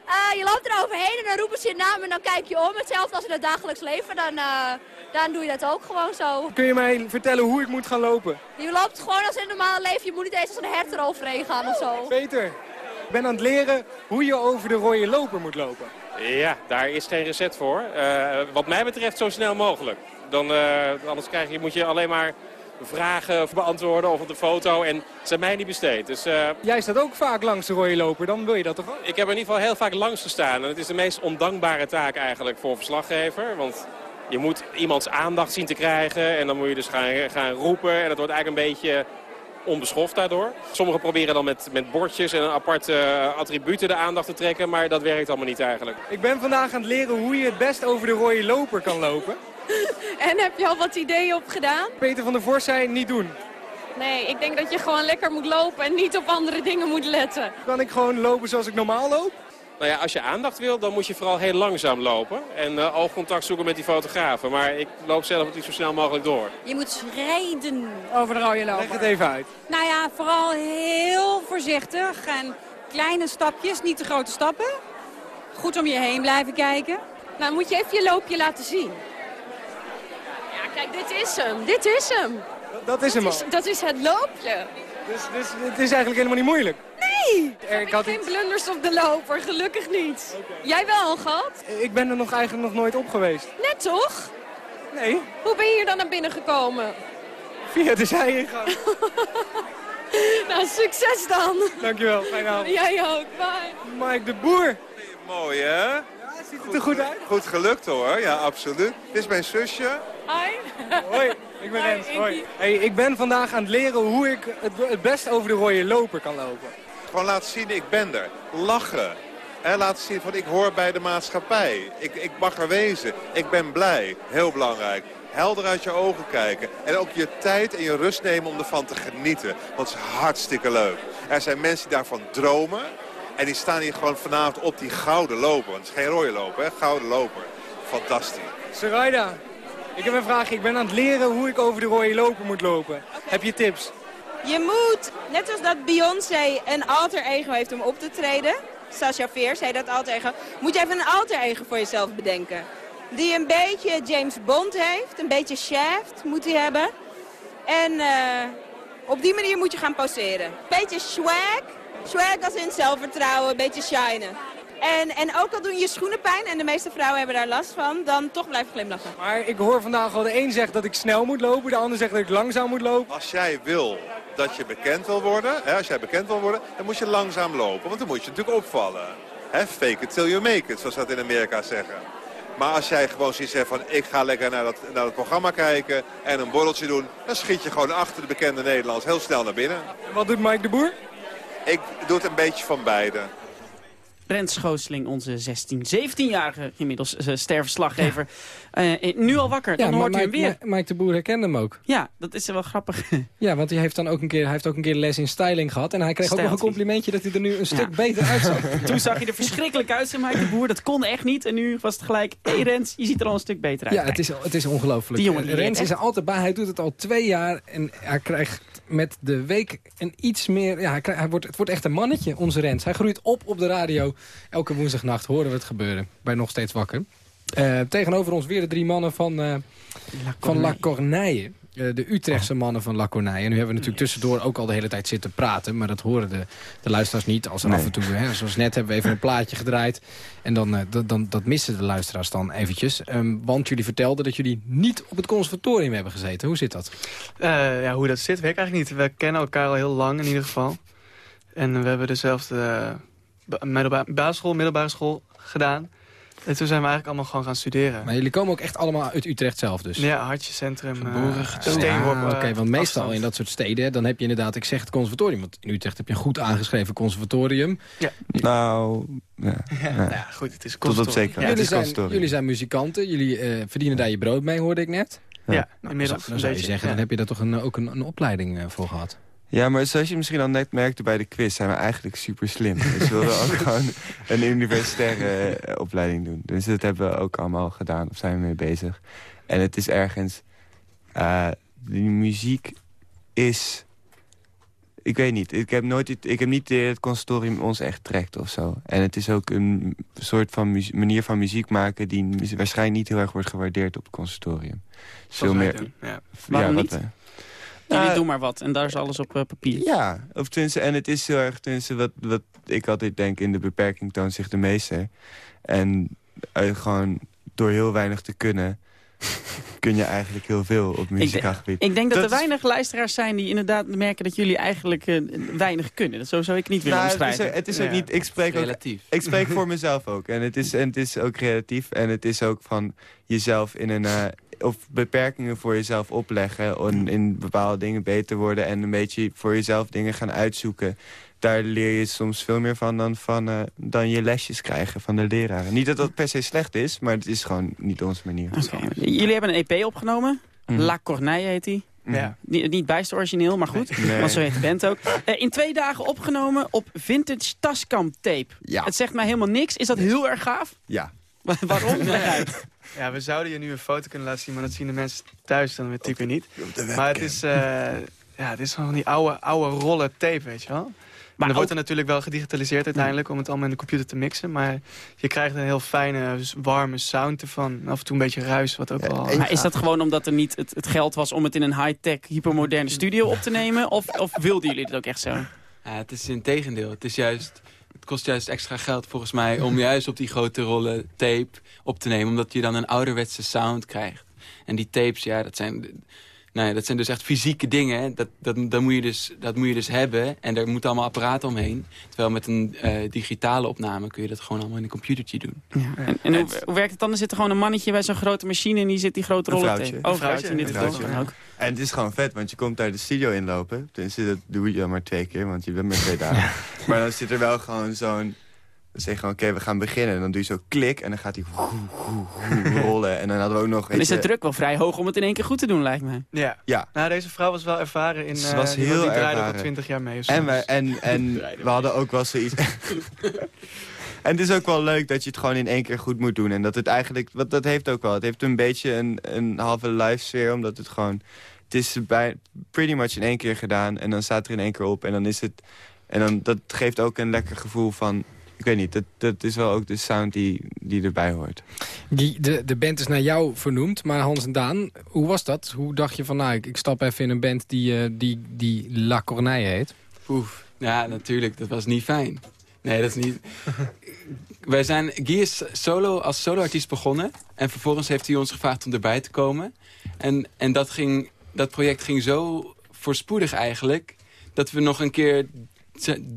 Eh, je loopt er overheen en dan roepen ze je naam en dan kijk je om. Hetzelfde als in het dagelijks leven, dan, eh, dan doe je dat ook gewoon zo. Kun je mij vertellen hoe ik moet gaan lopen? Je loopt gewoon als in het normale leven. Je moet niet eens als een hert eroverheen gaan of zo. Peter, ik ben aan het leren hoe je over de rode loper moet lopen. Ja, daar is geen recept voor. Eh, wat mij betreft zo snel mogelijk. Dan, eh, anders krijg je, moet je alleen maar vragen beantwoorden of op de foto. En het zijn mij niet besteed. Dus, eh, Jij staat ook vaak langs de rode loper, dan wil je dat toch ook? ik heb er in ieder geval heel vaak langs gestaan. En het is de meest ondankbare taak eigenlijk voor een verslaggever. Want je moet iemands aandacht zien te krijgen. En dan moet je dus gaan, gaan roepen. En dat wordt eigenlijk een beetje onbeschoft daardoor. Sommigen proberen dan met, met bordjes en aparte eh, attributen de aandacht te trekken. Maar dat werkt allemaal niet eigenlijk. Ik ben vandaag aan het leren hoe je het best over de rode loper kan lopen. En heb je al wat ideeën op gedaan? Peter van der Vorst zei niet doen. Nee, ik denk dat je gewoon lekker moet lopen en niet op andere dingen moet letten. Kan ik gewoon lopen zoals ik normaal loop? Nou ja, als je aandacht wil, dan moet je vooral heel langzaam lopen. En eh, oogcontact zoeken met die fotografen. Maar ik loop zelf niet zo snel mogelijk door. Je moet schrijden over de rode loper. Leg het even uit. Nou ja, vooral heel voorzichtig en kleine stapjes, niet te grote stappen. Goed om je heen blijven kijken. Nou, moet je even je loopje laten zien. Kijk, dit is hem. Dit is hem. Dat is hem al. Dat is het loopje. Dus, dus het is eigenlijk helemaal niet moeilijk. Nee! Er- Ik had geen iets- blunders op de loper, gelukkig niet. Jij wel, gehad? Ik ben er nog eigenlijk nog nooit op geweest. Net toch? Nee. Hoe ben je hier dan naar binnen gekomen? Via de zijingang. nou, succes dan. Dankjewel, fijne avond. Jij ook, bye. Mike de Boer. Mooi, hè? Ziet het er goed uit? Goed gelukt, hoor. Ja, absoluut. Dit is mijn zusje. Hi. Hoi, ik ben Rens. Hoi. Hey, ik ben vandaag aan het leren hoe ik het, het best over de rode loper kan lopen. Gewoon laten zien, ik ben er. Lachen. Hè, laten zien van, ik hoor bij de maatschappij. Ik, ik mag er wezen. Ik ben blij. Heel belangrijk. Helder uit je ogen kijken. En ook je tijd en je rust nemen om ervan te genieten. Want het is hartstikke leuk. Er zijn mensen die daarvan dromen. En die staan hier gewoon vanavond op die gouden loper. Want het is geen rode loper, hè? Gouden loper. Fantastisch. Sarayda, ik heb een vraag. Ik ben aan het leren hoe ik over de rode loper moet lopen. Heb je tips? Je moet, net als dat Beyoncé een alter ego heeft om op te treden. Sasha Fierce zei dat alter ego. Moet je even een alter ego voor jezelf bedenken. Die een beetje James Bond heeft. Een beetje Shaft moet hij hebben. En eh, op die manier moet je gaan poseren. Beetje swag. Swag als in zelfvertrouwen, een beetje shinen. En, en ook al doen je schoenen pijn, en de meeste vrouwen hebben daar last van, dan toch blijf glimlachen. Maar ik hoor vandaag al de een zegt dat ik snel moet lopen, de ander zegt dat ik langzaam moet lopen. Als jij wil dat je bekend wil worden, hè, als jij bekend wil worden, dan moet je langzaam lopen. Want dan moet je natuurlijk opvallen. Hè, fake it till you make it, zoals ze dat in Amerika zeggen. Maar als jij gewoon zoiets zegt van ik ga lekker naar dat, naar dat programma kijken en een borreltje doen, dan schiet je gewoon achter de bekende Nederlands heel snel naar binnen. En wat doet Mike de Boer? Ik doe het een beetje van beide. Rens Schoosling, onze 16, 17-jarige inmiddels uh, sterverslaggever. Uh, nu al wakker, dan ja, hoort u hem Mike, weer. Mike de Boer herkende hem ook. Ja, dat is wel grappig. Ja, want hij heeft dan ook een keer, hij heeft ook een keer les in styling gehad. En hij kreeg ook nog een complimentje dat hij er nu een stuk Ja. beter uitzag. Toen zag je er verschrikkelijk uit, zei Mike de Boer. Dat kon echt niet. En nu was het gelijk, hé hey Rens, je ziet er al een stuk beter uit. Ja, het is, het is ongelooflijk. Die jongen die Rens is er altijd bij. Hij doet het al twee jaar. En hij krijgt met de week een iets meer... Ja, hij hij wordt, het wordt echt een mannetje, onze Rens. Hij groeit op op de radio. Elke woensdagnacht horen we het gebeuren. Bij Nog Steeds Wakker. Eh, tegenover ons weer de drie mannen van, eh, van La Corneille. Eh, de Utrechtse mannen van La Corneille. En nu hebben we natuurlijk tussendoor ook al de hele tijd zitten praten. Maar dat horen de, de luisteraars niet. Als er af en toe, hè, zoals net hebben we even een plaatje gedraaid. En dan, eh, dat- dan, dat missen de luisteraars dan eventjes. Ehm, want jullie vertelden dat jullie niet op het conservatorium hebben gezeten. Hoe zit dat? Eh, ja, hoe dat zit, weet ik eigenlijk niet. We kennen elkaar al heel lang in ieder geval. En we hebben dezelfde middelba- basisschool, middelbare school gedaan. En toen zijn we eigenlijk allemaal gewoon gaan studeren. Maar jullie komen ook echt allemaal uit Utrecht zelf dus? Ja, Hartje-centrum. Geboren, uh, getogen. Steenworp. Ah, Oké, eh, want meestal afstand. in dat soort steden, dan heb je inderdaad, ik zeg het conservatorium. Want in Utrecht heb je een goed aangeschreven conservatorium. Ja. Nou, ja. Ja, ja, goed, het is Tot op Ja, het jullie, zijn, jullie zijn muzikanten, jullie eh, verdienen daar je brood mee, hoorde ik net. Ja, Nou, dan inmiddels zou- dan een zou je beetje, zeggen, ja. dan heb je daar toch een, ook een, een opleiding eh, voor gehad. Ja, maar zoals je misschien al net merkte bij de quiz... zijn we eigenlijk super slim. Dus we wilden ook gewoon een universitaire eh, opleiding doen. Dus dat hebben we ook allemaal gedaan. Of zijn we mee bezig. En het is ergens... eh, die muziek is... Ik weet niet. Ik heb, nooit, het- ik heb niet het conservatorium ons echt trekt of zo. En het is ook een soort van muzie- manier van muziek maken... die waarschijnlijk niet heel erg wordt gewaardeerd op het conservatorium. Wij doen, ja. Waarom wat, niet? eh, Jullie Eh, doen maar wat en daar is alles op eh, papier. ja, of tenminste, en het is heel erg, tenminste, wat, wat ik altijd denk, in de beperking toont zich de meester. En eh, gewoon door heel weinig te kunnen, kun je eigenlijk heel veel op Ik, muzikaal gebied. ik denk dat, Dat er is- weinig luisteraars zijn die inderdaad merken dat jullie eigenlijk eh, weinig kunnen. Dat zo zou ik niet willen Nou, het is, omschrijven. ook- het is ook niet, ik spreek, ook, Relatief. ik spreek voor mezelf ook. En het, is, en het is ook relatief. En het is ook van jezelf in een... eh, of beperkingen voor jezelf opleggen. Om in bepaalde dingen beter worden. En een beetje voor jezelf dingen gaan uitzoeken. Daar leer je soms veel meer van dan, van, eh, dan je lesjes krijgen van de leraren. Niet dat dat per se slecht is, maar het is gewoon niet onze manier. Jullie hebben een EP opgenomen. Mhm. La Corneille heet die. Ja. Niet, niet bijster origineel, maar goed. Nee. Want zo heet de band ook. Eh, in twee dagen opgenomen op vintage taskamp tape. Ja. Het zegt mij helemaal niks. Is dat heel erg gaaf? Ja. Waarom? Ja, we zouden je nu een foto kunnen laten zien, maar dat zien de mensen thuis dan natuurlijk weer niet. Maar het is, eh, ja, het is gewoon die oude, oude rollen tape, weet je wel. Maar er wordt er natuurlijk wel gedigitaliseerd uiteindelijk om het allemaal in de computer te mixen. Maar je krijgt een heel fijne, warme sound ervan. Af en toe een beetje ruis, wat ook wel... Maar is dat gewoon omdat er niet het, het geld was om het in een high-tech, hypermoderne studio op te nemen? Of, of wilden jullie het ook echt zo? Ja, het is in tegendeel. Het, is juist, het kost juist extra geld volgens mij om juist op die grote rollen tape op te nemen. Omdat je dan een ouderwetse sound krijgt. En die tapes, ja, dat zijn, nou ja, dat zijn dus echt fysieke dingen. hè. Dat, dat, dat, moet je dus, dat moet je dus hebben. En daar moet allemaal apparaat omheen. Terwijl met een eh, digitale opname kun je dat gewoon allemaal in een computertje doen. En, en hoe, hoe werkt het dan? Er zit er gewoon een mannetje bij zo'n grote machine en die zit die grote rollen tape. Oh, vrouwtje in dit Een vrouwtje. ook. En het is gewoon vet, want je komt daar de studio inlopen. Tenminste, dat doe je dan maar twee keer, want je bent maar twee dagen. Maar dan zit er wel gewoon zo'n... Dan zeg je gewoon, oké, we gaan beginnen. En dan doe je zo klik en dan gaat hij rollen. En dan hadden we ook nog... Dan is de druk wel vrij hoog om het in één keer goed te doen, lijkt mij. Ja. Ja. Nou, deze vrouw was wel ervaren in... Ze eh, was die, heel die draaide al ervaren. 20 jaar mee. of En, zo. wij, en, en we hadden ook wel zoiets... en het is ook wel leuk dat je het gewoon in één keer goed moet doen. En dat het eigenlijk... Wat, dat heeft ook wel. Het heeft een beetje een, een halve live sfeer, omdat het gewoon... Het is bij, pretty much in één keer gedaan. En dan staat er in één keer op. En dan is het... En dan, dat geeft ook een lekker gevoel van... Ik weet niet, dat, dat is wel ook de sound die, die erbij hoort. Guy, de, de band is naar jou vernoemd, maar Hans en Daan, hoe was dat? Hoe dacht je van, nou, ik, ik stap even in een band die, eh, die, die La Corneille heet? Oef, ja, natuurlijk. Dat was niet fijn. Nee, dat is niet... Wij zijn... Guy is solo, als soloartiest begonnen. En vervolgens heeft hij ons gevraagd om erbij te komen. En, en dat, ging, dat project ging zo voorspoedig eigenlijk... dat we nog een keer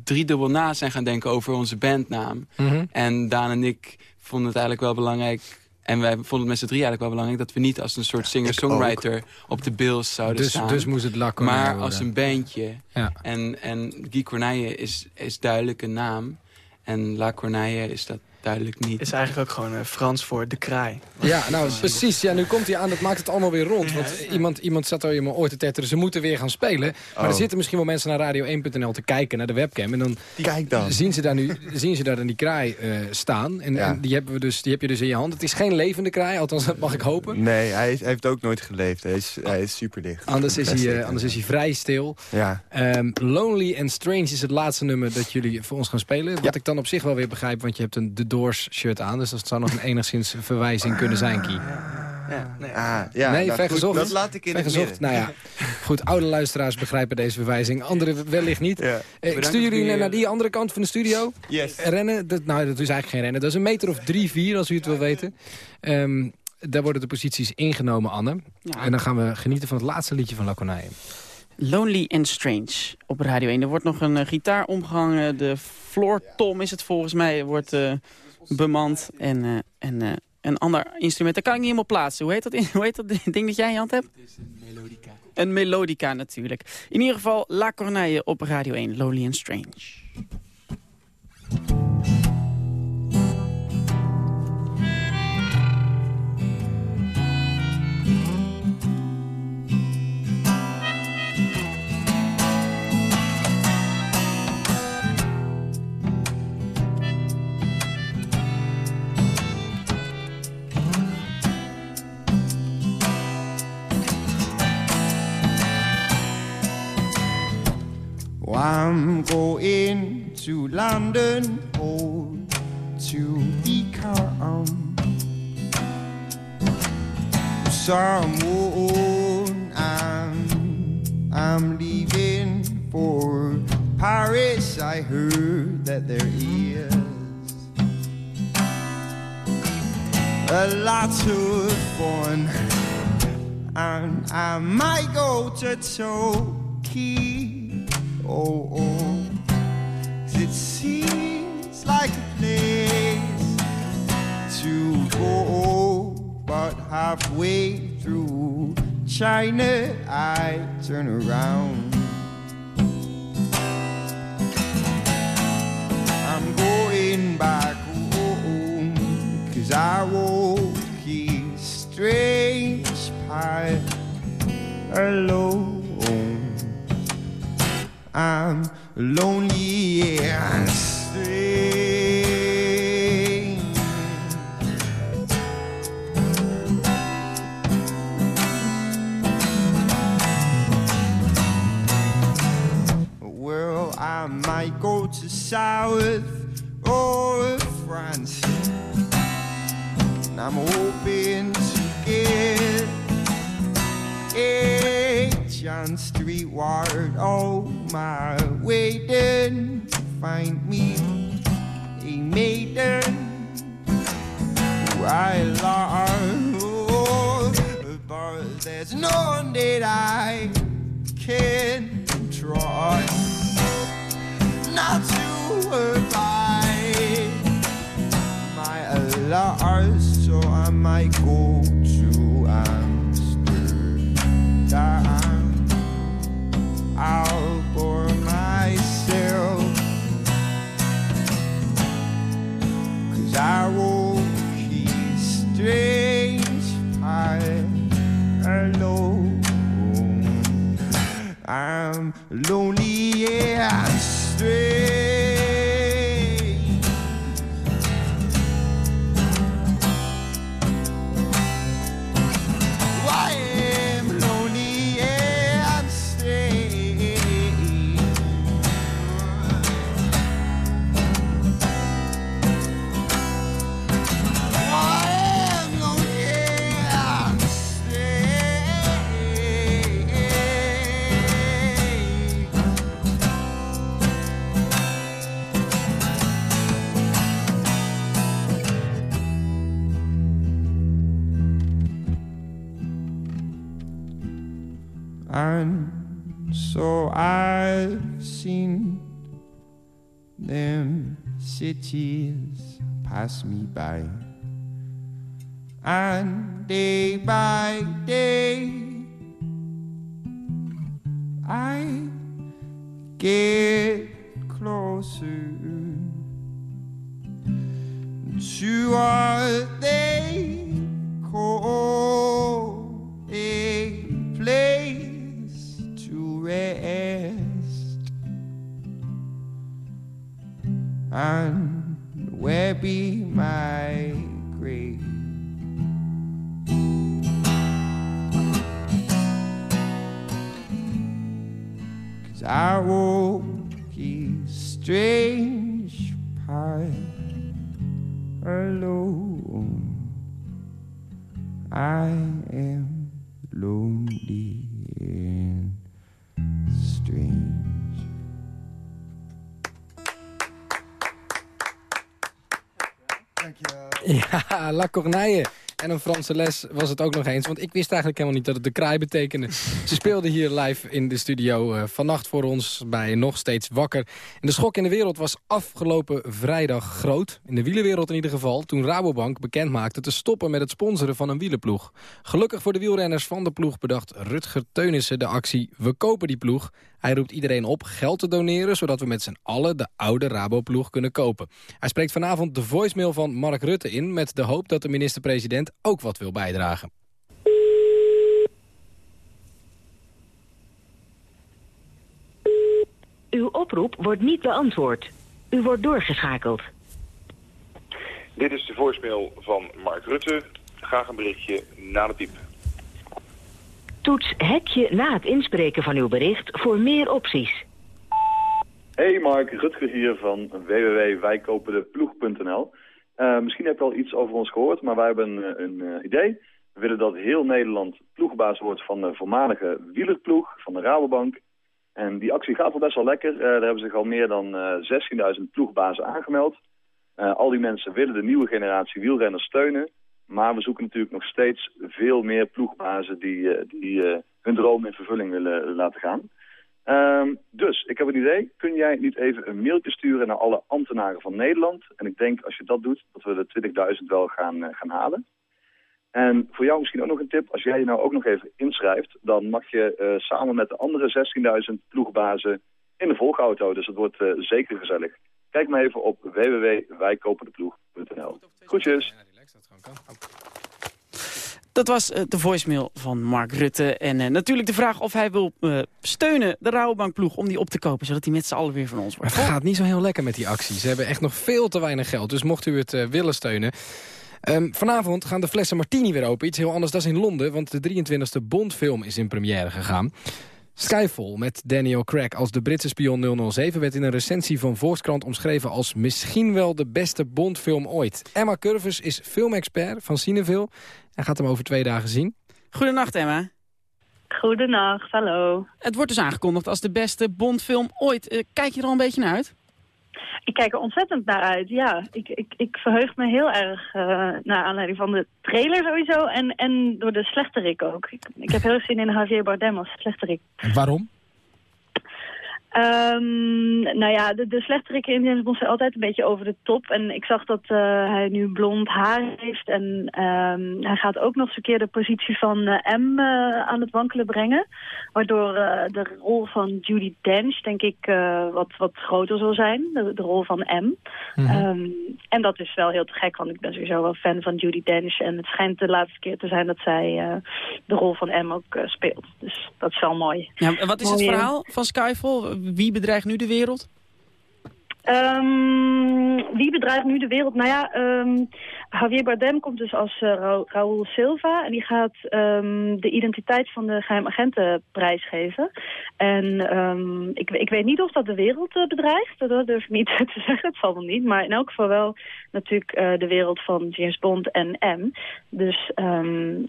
driedubbel na zijn gaan denken over onze bandnaam. Mhm. En Daan en ik vonden het eigenlijk wel belangrijk... En wij vonden het met z'n drie eigenlijk wel belangrijk... dat we niet als een soort singer-songwriter op de bills zouden Dus- staan. dus moest het La Corneille Maar worden. als een bandje. Ja. En, en Guy Corneille is, is duidelijk een naam. En La Corneille is dat duidelijk niet. Is eigenlijk ook gewoon eh, Frans voor de kraai. Ja, nou precies. Ja, nu komt hij aan. Dat maakt het allemaal weer rond. Want iemand, iemand zat al in mijn oor te tetteren. Ze moeten weer gaan spelen. Maar er Oh. zitten misschien wel mensen naar radio1.nl te kijken. Naar de webcam. En dan, Kijk dan. Zien ze daar nu zien ze daar dan die kraai eh, staan. En, Ja. en die, hebben we dus, die heb je dus in je hand. Het is geen levende kraai. Althans, dat mag ik hopen. Nee, hij, is- hij heeft ook nooit geleefd. Hij is, hij is super dicht. Anders is, hij, eh, anders is hij vrij stil. Ja. Ehm, Lonely and Strange is het laatste nummer dat jullie voor ons gaan spelen. Wat ik dan op zich wel weer begrijp, want je hebt een The Doors shirt aan. Dus dat zou nog een enigszins verwijzing kunnen zijn, Kie. Ja, nee. Ah, ja, nee, nou vergezocht. goed, dat laat ik in het vergezocht. midden. Nou ja, goed, oude luisteraars begrijpen deze verwijzing. Anderen wellicht niet. Ja. Eh, ik stuur jullie naar die andere kant van de studio. Yes. Rennen, dat, nou, dat is eigenlijk geen rennen. Dat is een meter of drie, vier, als u het wil weten. Ehm, daar worden de posities ingenomen, Anne. Ja. En dan gaan we genieten van het laatste liedje van La Corneille. Lonely and Strange op Radio 1. Er wordt nog een eh, gitaar omgehangen. De floor tom is het volgens mij. Wordt, eh, bemand en, eh, en eh, een ander instrument. Dat kan ik niet helemaal plaatsen. Hoe heet dat, in- hoe heet dat ding dat jij in je hand hebt? Het is een melodica. Een melodica natuurlijk. In ieder geval La Corneille op Radio 1, Lonely and Strange. I'm going to London oh, to become someone. I'm, I'm leaving for Paris. I heard that there is a lot of fun, and I might go to Tokyo. Oh, oh, halfway through China, I turn around. I'm going back home, cause I walk a strange path alone. I'm lonely and South or France. And I'm hoping to get a chance to reward all my waiting to find me a maiden who I love. But there's none that I can trust not to abide my loss, so I might go to Amsterdam. I'll bore myself, cause I will keep strange path alone. I'm lonely and strange. And so I've seen them cities pass me by. And day by day, I get closer to what they La Corneille. En een Franse les was het ook nog eens. Want ik wist eigenlijk helemaal niet dat het de kraai betekende. Ze speelden hier live in de studio eh, vannacht voor ons bij Nog Steeds Wakker. En de schok in de wereld was afgelopen vrijdag groot. In de wielenwereld in ieder geval. Toen Rabobank bekend maakte te stoppen met het sponsoren van een wielenploeg. Gelukkig voor de wielrenners van de ploeg bedacht Rutger Teunissen de actie We kopen die ploeg. Hij roept iedereen op geld te doneren... zodat we met z'n allen de oude Rabo-ploeg kunnen kopen. Hij spreekt vanavond de voicemail van Mark Rutte in... met de hoop dat de minister-president ook wat wil bijdragen. Uw oproep wordt niet beantwoord. U wordt doorgeschakeld. Dit is de voicemail van Mark Rutte. Graag een berichtje na de piep. Toets hekje na het inspreken van uw bericht voor meer opties. Hey Mark, Rutger hier van www.wijkopendeploeg.nl. Eh, misschien heb je al iets over ons gehoord, maar wij hebben een, een eh, idee. We willen dat heel Nederland ploegbaas wordt van de voormalige wielerploeg van de Rabobank. En die actie gaat wel best wel lekker. Eh, daar hebben zich al meer dan eh 16.000 ploegbazen aangemeld. Eh, al die mensen willen de nieuwe generatie wielrenners steunen. Maar we zoeken natuurlijk nog steeds veel meer ploegbazen die, eh, die eh, hun droom in vervulling willen laten gaan. Ehm, dus, ik heb een idee. Kun jij niet even een mailtje sturen naar alle ambtenaren van Nederland? En ik denk, als je dat doet, dat we de 20.000 wel gaan, eh, gaan halen. En voor jou misschien ook nog een tip. Als jij je nou ook nog even inschrijft, dan mag je samen met de andere 16.000 ploegbazen in de volgauto. Dus het wordt zeker gezellig. Kijk maar even op www.wijkopendeploeg.nl. Groetjes. Dat was eh, de voicemail van Mark Rutte. En eh, natuurlijk de vraag of hij wil eh, steunen, de Rabobankploeg, om die op te kopen. Zodat die met z'n allen weer van ons wordt. Het gaat niet zo heel lekker met die actie. Ze hebben echt nog veel te weinig geld. Dus mocht u het eh, willen steunen... Ehm, vanavond gaan de flessen Martini weer open. Iets heel anders, dat is in Londen, want de 23e Bond-film is in première gegaan. Skyfall met Daniel Craig als de Britse spion 007... werd in een recensie van Volkskrant omschreven als misschien wel de beste Bond-film ooit. Emma Curvis is filmexpert van Cineville en gaat hem over twee dagen zien. Goedenacht, Emma. Goedenacht, hallo. Het wordt dus aangekondigd als de beste Bondfilm ooit. Eh, kijk je er al een beetje naar uit? Ik kijk er ontzettend naar uit, ja. Ik, ik, ik verheug me heel erg uh, naar aanleiding van de trailer sowieso en, en door de slechterik ook. Ik, ik heb heel erg zin in Javier Bardem als slechterik. Waarom? Um, nou ja, de, de slechterik in James Bond zijn altijd een beetje over de top. En ik zag dat uh, hij nu blond haar heeft. En um, hij gaat ook nog eens een keer de positie van uh, M uh, aan het wankelen brengen. Waardoor de rol van Judy Dench, denk ik, wat, wat groter zal zijn. De, de rol van M. Mm -hmm. um, en dat is wel heel te gek, want ik ben sowieso wel fan van Judy Dench. En het schijnt de laatste keer te zijn dat zij de rol van M ook speelt. Dus dat is wel mooi. Ja, wat is mooi, het verhaal van Skyfall? Wie bedreigt nu de wereld? Wie bedreigt nu de wereld? Nou ja, um, Javier Bardem komt dus als uh, Ra Raúl Silva. En die gaat um, de identiteit van de geheimagenten prijsgeven. En ik, ik, weet niet of dat de wereld uh, bedreigt. Dat durf ik niet te zeggen. Het zal wel niet. Maar in elk geval wel natuurlijk uh, de wereld van James Bond en M. Dus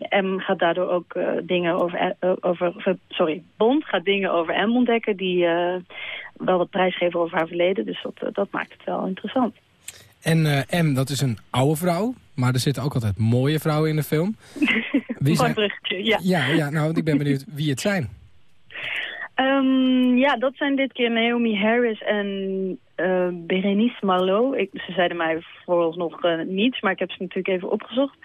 M gaat daardoor ook dingen over, over... Sorry, Bond gaat dingen over M ontdekken die wel wat prijsgeven over haar verleden. Dus dat, dat maakt het wel interessant. En uh, M, dat is een oude vrouw. Maar er zitten ook altijd mooie vrouwen in de film. Wie zijn... bruggetje, ja. ja. Ja, nou, ik ben benieuwd wie het zijn. Um, ja, dat zijn dit keer Naomi Harris en uh, Berenice Marlowe. Ik, ze zeiden mij vooralsnog uh, niets, maar ik heb ze natuurlijk even opgezocht.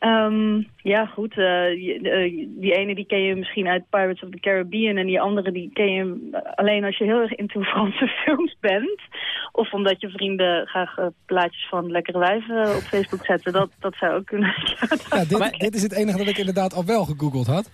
Um, ja, goed. Uh, die, die ene die ken je misschien uit Pirates of the Caribbean... en die andere die ken je alleen als je heel erg into Franse films bent. Of omdat je vrienden graag plaatjes van lekkere wijven op Facebook zetten. Dat, dat zou ook kunnen. ja, dit, maar, dit is het enige dat ik inderdaad al wel gegoogeld had.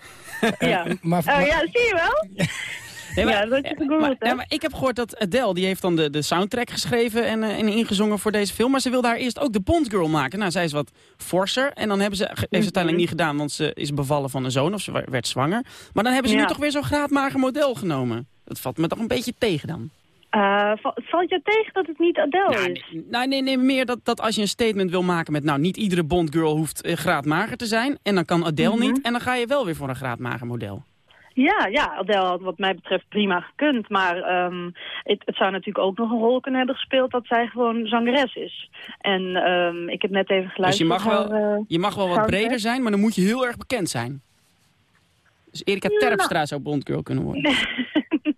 Ja, maar, maar, oh, ja zie je wel? Nee, maar, ja, dat je gegoogeld, maar, ja, maar ik heb gehoord dat Adele, die heeft dan de, de soundtrack geschreven en, uh, en ingezongen voor deze film. Maar ze wilde haar eerst ook de Bond Girl maken. Nou, zij is wat forser. En dan hebben ze, heeft ze uiteindelijk niet gedaan, want ze is bevallen van een zoon of ze werd zwanger. Maar dan hebben ze ja. nu toch weer zo'n graadmager model genomen. Dat valt me toch een beetje tegen dan. Uh, valt je tegen dat het niet Adele nou, is? Nou, nee, nee, meer dat, dat als je een statement wil maken met... nou, niet iedere Bond girl hoeft uh, graadmager te zijn. En dan kan Adele mm -hmm. niet. En dan ga je wel weer voor een graadmager model. Ja, ja, Adele had wat mij betreft prima gekund. Maar ehm, het, het zou natuurlijk ook nog een rol kunnen hebben gespeeld dat zij gewoon zangeres is. En ehm, ik heb net even Dus geluisterd. je mag, wel, eh, je mag wel wat breder zijn, maar dan moet je heel erg bekend zijn. Dus Erika Nou. Terpstra zou Bondgirl kunnen worden.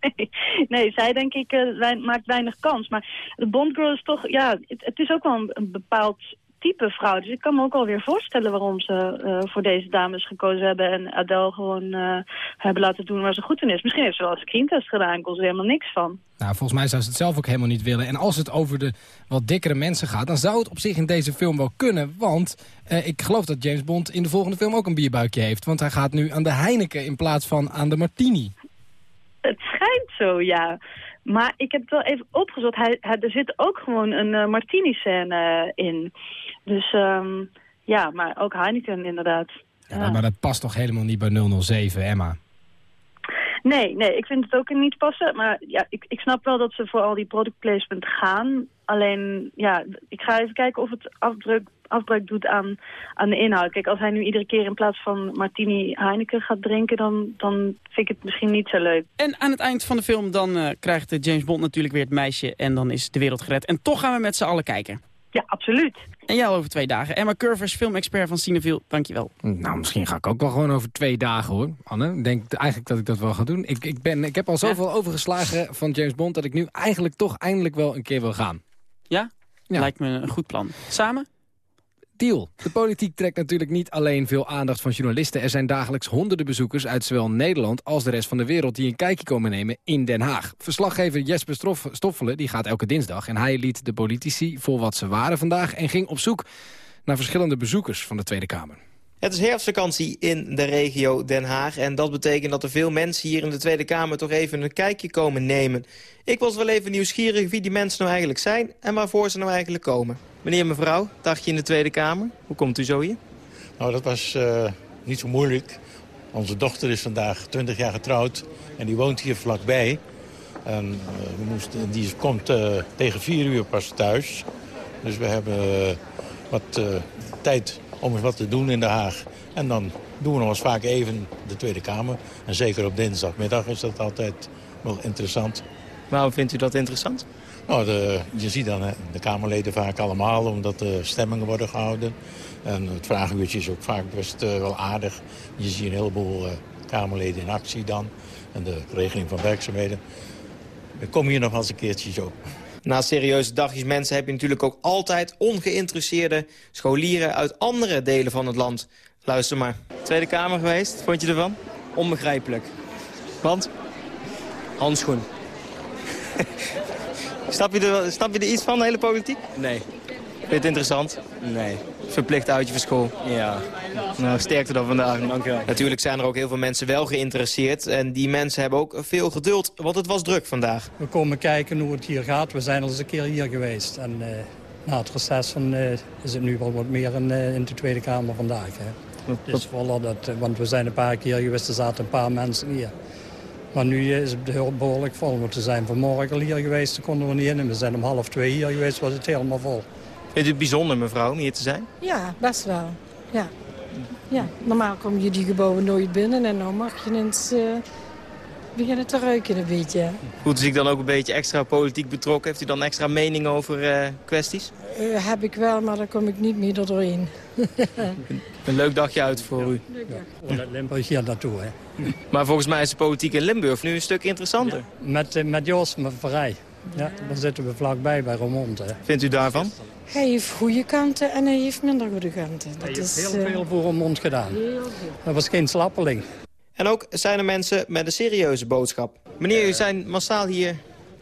nee, nee, zij denk ik eh, maakt weinig kans. Maar de Bondgirl is toch, ja, het, het is ook wel een, een bepaald type vrouw. Dus ik kan me ook wel weer voorstellen waarom ze eh, voor deze dames gekozen hebben. En Adele gewoon eh, hebben laten doen waar ze goed in is. Misschien heeft ze wel een screentest gedaan en kon ze er helemaal niks van. Nou, volgens mij zou ze het zelf ook helemaal niet willen. En als het over de wat dikkere mensen gaat... dan zou het op zich in deze film wel kunnen. Want eh, ik geloof dat James Bond in de volgende film ook een bierbuikje heeft. Want hij gaat nu aan de Heineken in plaats van aan de Martini. Het schijnt zo, ja. Maar ik heb het wel even opgezocht. Hij, er zit ook gewoon een eh, martini-scène in. Dus ehm, ja, maar ook Heineken inderdaad. Ja, Maar dat past toch helemaal niet bij 007, Emma? Nee, nee, ik vind het ook niet passen. Maar ja, ik, ik snap wel dat ze voor al die product placement gaan. Alleen, ja, ik ga even kijken of het afdruk, afbreuk doet aan, aan de inhoud. Kijk, als hij nu iedere keer in plaats van Martini Heineken gaat drinken... dan, dan vind ik het misschien niet zo leuk. En aan het eind van de film dan eh, krijgt James Bond natuurlijk weer het meisje en dan is de wereld gered. En toch gaan we met z'n allen kijken. Ja, absoluut. En jij al over twee dagen. Emma Curvers, filmexpert van Cineville, dankjewel. Nou, misschien ga ik ook wel gewoon over twee dagen, hoor. Anne, ik denk eigenlijk dat ik dat wel ga doen. Ik, ik, ben, ik heb al zoveel overgeslagen van James Bond... dat ik nu eigenlijk toch eindelijk wel een keer wil gaan. Ja? Lijkt me een goed plan. Samen? De politiek trekt natuurlijk niet alleen veel aandacht van journalisten. Er zijn dagelijks honderden bezoekers uit zowel Nederland als de rest van de wereld... die een kijkje komen nemen in Den Haag. Verslaggever Jesper Stoffelen die gaat elke dinsdag... en hij liet de politici voor wat ze waren vandaag... en ging op zoek naar verschillende bezoekers van de Tweede Kamer. Het is herfstvakantie in de regio Den Haag. En dat betekent dat er veel mensen hier in de Tweede Kamer toch even een kijkje komen nemen. Ik was wel even nieuwsgierig wie die mensen nou eigenlijk zijn en waarvoor ze nou eigenlijk komen. Meneer en mevrouw, dagje in de Tweede Kamer. Hoe komt u zo hier? Nou, dat was eh, niet zo moeilijk. Onze dochter is vandaag 20 jaar getrouwd en die woont hier vlakbij. En eh, we moesten, die komt eh, tegen 4 uur pas thuis. Dus we hebben wat tijd om eens wat te doen in Den Haag. En dan doen we nog eens vaak even de Tweede Kamer. En zeker op dinsdagmiddag is dat altijd wel interessant. Waarom vindt u dat interessant? Nou, de, je ziet dan hè, de Kamerleden vaak allemaal, omdat de stemmingen worden gehouden. En het vragenuurtje is ook vaak best eh, wel aardig. Je ziet een heleboel eh, Kamerleden in actie dan. En de regeling van werkzaamheden. Ik kom hier nog wel eens een keertje zo. Na serieuze dagjes mensen heb je natuurlijk ook altijd ongeïnteresseerde scholieren uit andere delen van het land. Luister maar. Tweede Kamer geweest, vond je ervan? Onbegrijpelijk. Want? Handschoen. snap, je er, snap je er iets van, de hele politiek? Nee. Vind je het interessant? Nee. Verplicht uitje voor school? Ja. Nou, sterkte dan vandaag. Dank je wel. Natuurlijk zijn er ook heel veel mensen wel geïnteresseerd. En die mensen hebben ook veel geduld, want het was druk vandaag. We komen kijken hoe het hier gaat. We zijn al eens een keer hier geweest. En eh, na het reces van, eh, is het nu wel wat meer in, eh, in de Tweede Kamer vandaag. Hè. Dus voilà dat, eh, want we zijn een paar keer geweest, er zaten een paar mensen hier. Maar nu is het heel behoorlijk vol. Want we zijn vanmorgen al hier geweest, daar konden we niet in. En we zijn om half twee hier geweest, was het helemaal vol. Vindt u het bijzonder, mevrouw, om hier te zijn? Ja, best wel. Ja. ja. Normaal kom je die gebouwen nooit binnen en nu mag je eens eh, beginnen te ruiken een beetje. Voelt u zich dan ook een beetje extra politiek betrokken? Heeft u dan extra mening over eh, kwesties? Eh, heb ik wel, maar daar kom ik niet meer doorheen. Een leuk dagje uit voor u. Vanuit Limburg hier naartoe, hè. Maar volgens mij is de politiek in Limburg nu een stuk interessanter. Met, eh, met Joost Verrij. Ja, daar zitten we vlakbij bij Roermond, hè. Vindt u daarvan? Hij heeft goede kanten en hij heeft minder goede kanten. Dat Hij heeft is, heel veel voor Roermond gedaan. heel veel. Dat was geen slappeling. En ook zijn er mensen met een serieuze boodschap. Meneer, u zijn massaal hier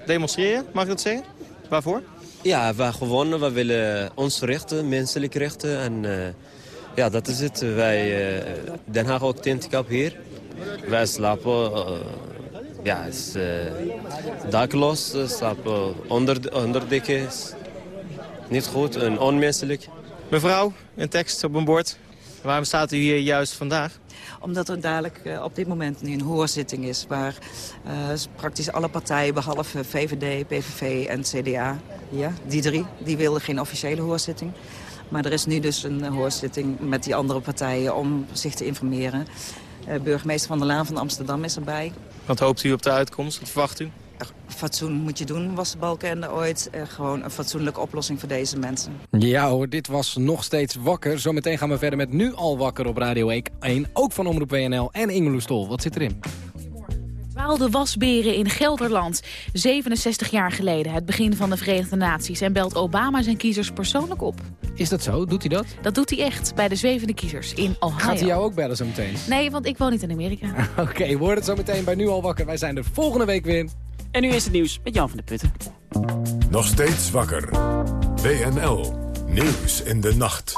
demonstreren, mag ik dat zeggen? Waarvoor? Ja, we gewonnen. We willen onze rechten, menselijke rechten. En eh, ja, dat is het. Wij, eh, Den Haag ook tentkap hier. Wij slapen, eh, ja, is, dakloos. eh, slapen onder, onder dikke. Is Niet goed en onmenselijk. Mevrouw, een tekst op een bord. Waarom staat u hier juist vandaag? Omdat er dadelijk eh, op dit moment nu een hoorzitting is... waar eh, praktisch alle partijen, behalve VVD, PVV en CDA... Ja, die drie, die wilden geen officiële hoorzitting. Maar er is nu dus een eh, hoorzitting met die andere partijen om zich te informeren. Uh, burgemeester Van der Laan van Amsterdam is erbij. Wat hoopt u op de uitkomst? Wat verwacht u? Fatsoen moet je doen, was de Balkende ooit. Uh, gewoon een fatsoenlijke oplossing voor deze mensen. Ja hoor, dit was nog steeds wakker. Zometeen gaan we verder met Nu al wakker op Radio 1. Ook van Omroep WNL en Ingeloe Stol. Wat zit erin? Dwaalde wasberen in Gelderland. 67 jaar geleden, het begin van de Verenigde Naties. En belt Obama zijn kiezers persoonlijk op. Is dat zo? Doet hij dat? Dat doet hij echt, bij de zwevende kiezers in Ohio. Gaat hij jou ook bellen zo meteen? Nee, want ik woon niet in Amerika. Oké, okay, we het zo meteen bij Nu al wakker. Wij zijn er volgende week weer. En nu is het nieuws met Jan van der Putten. Nog steeds wakker. WNL. Nieuws in de nacht.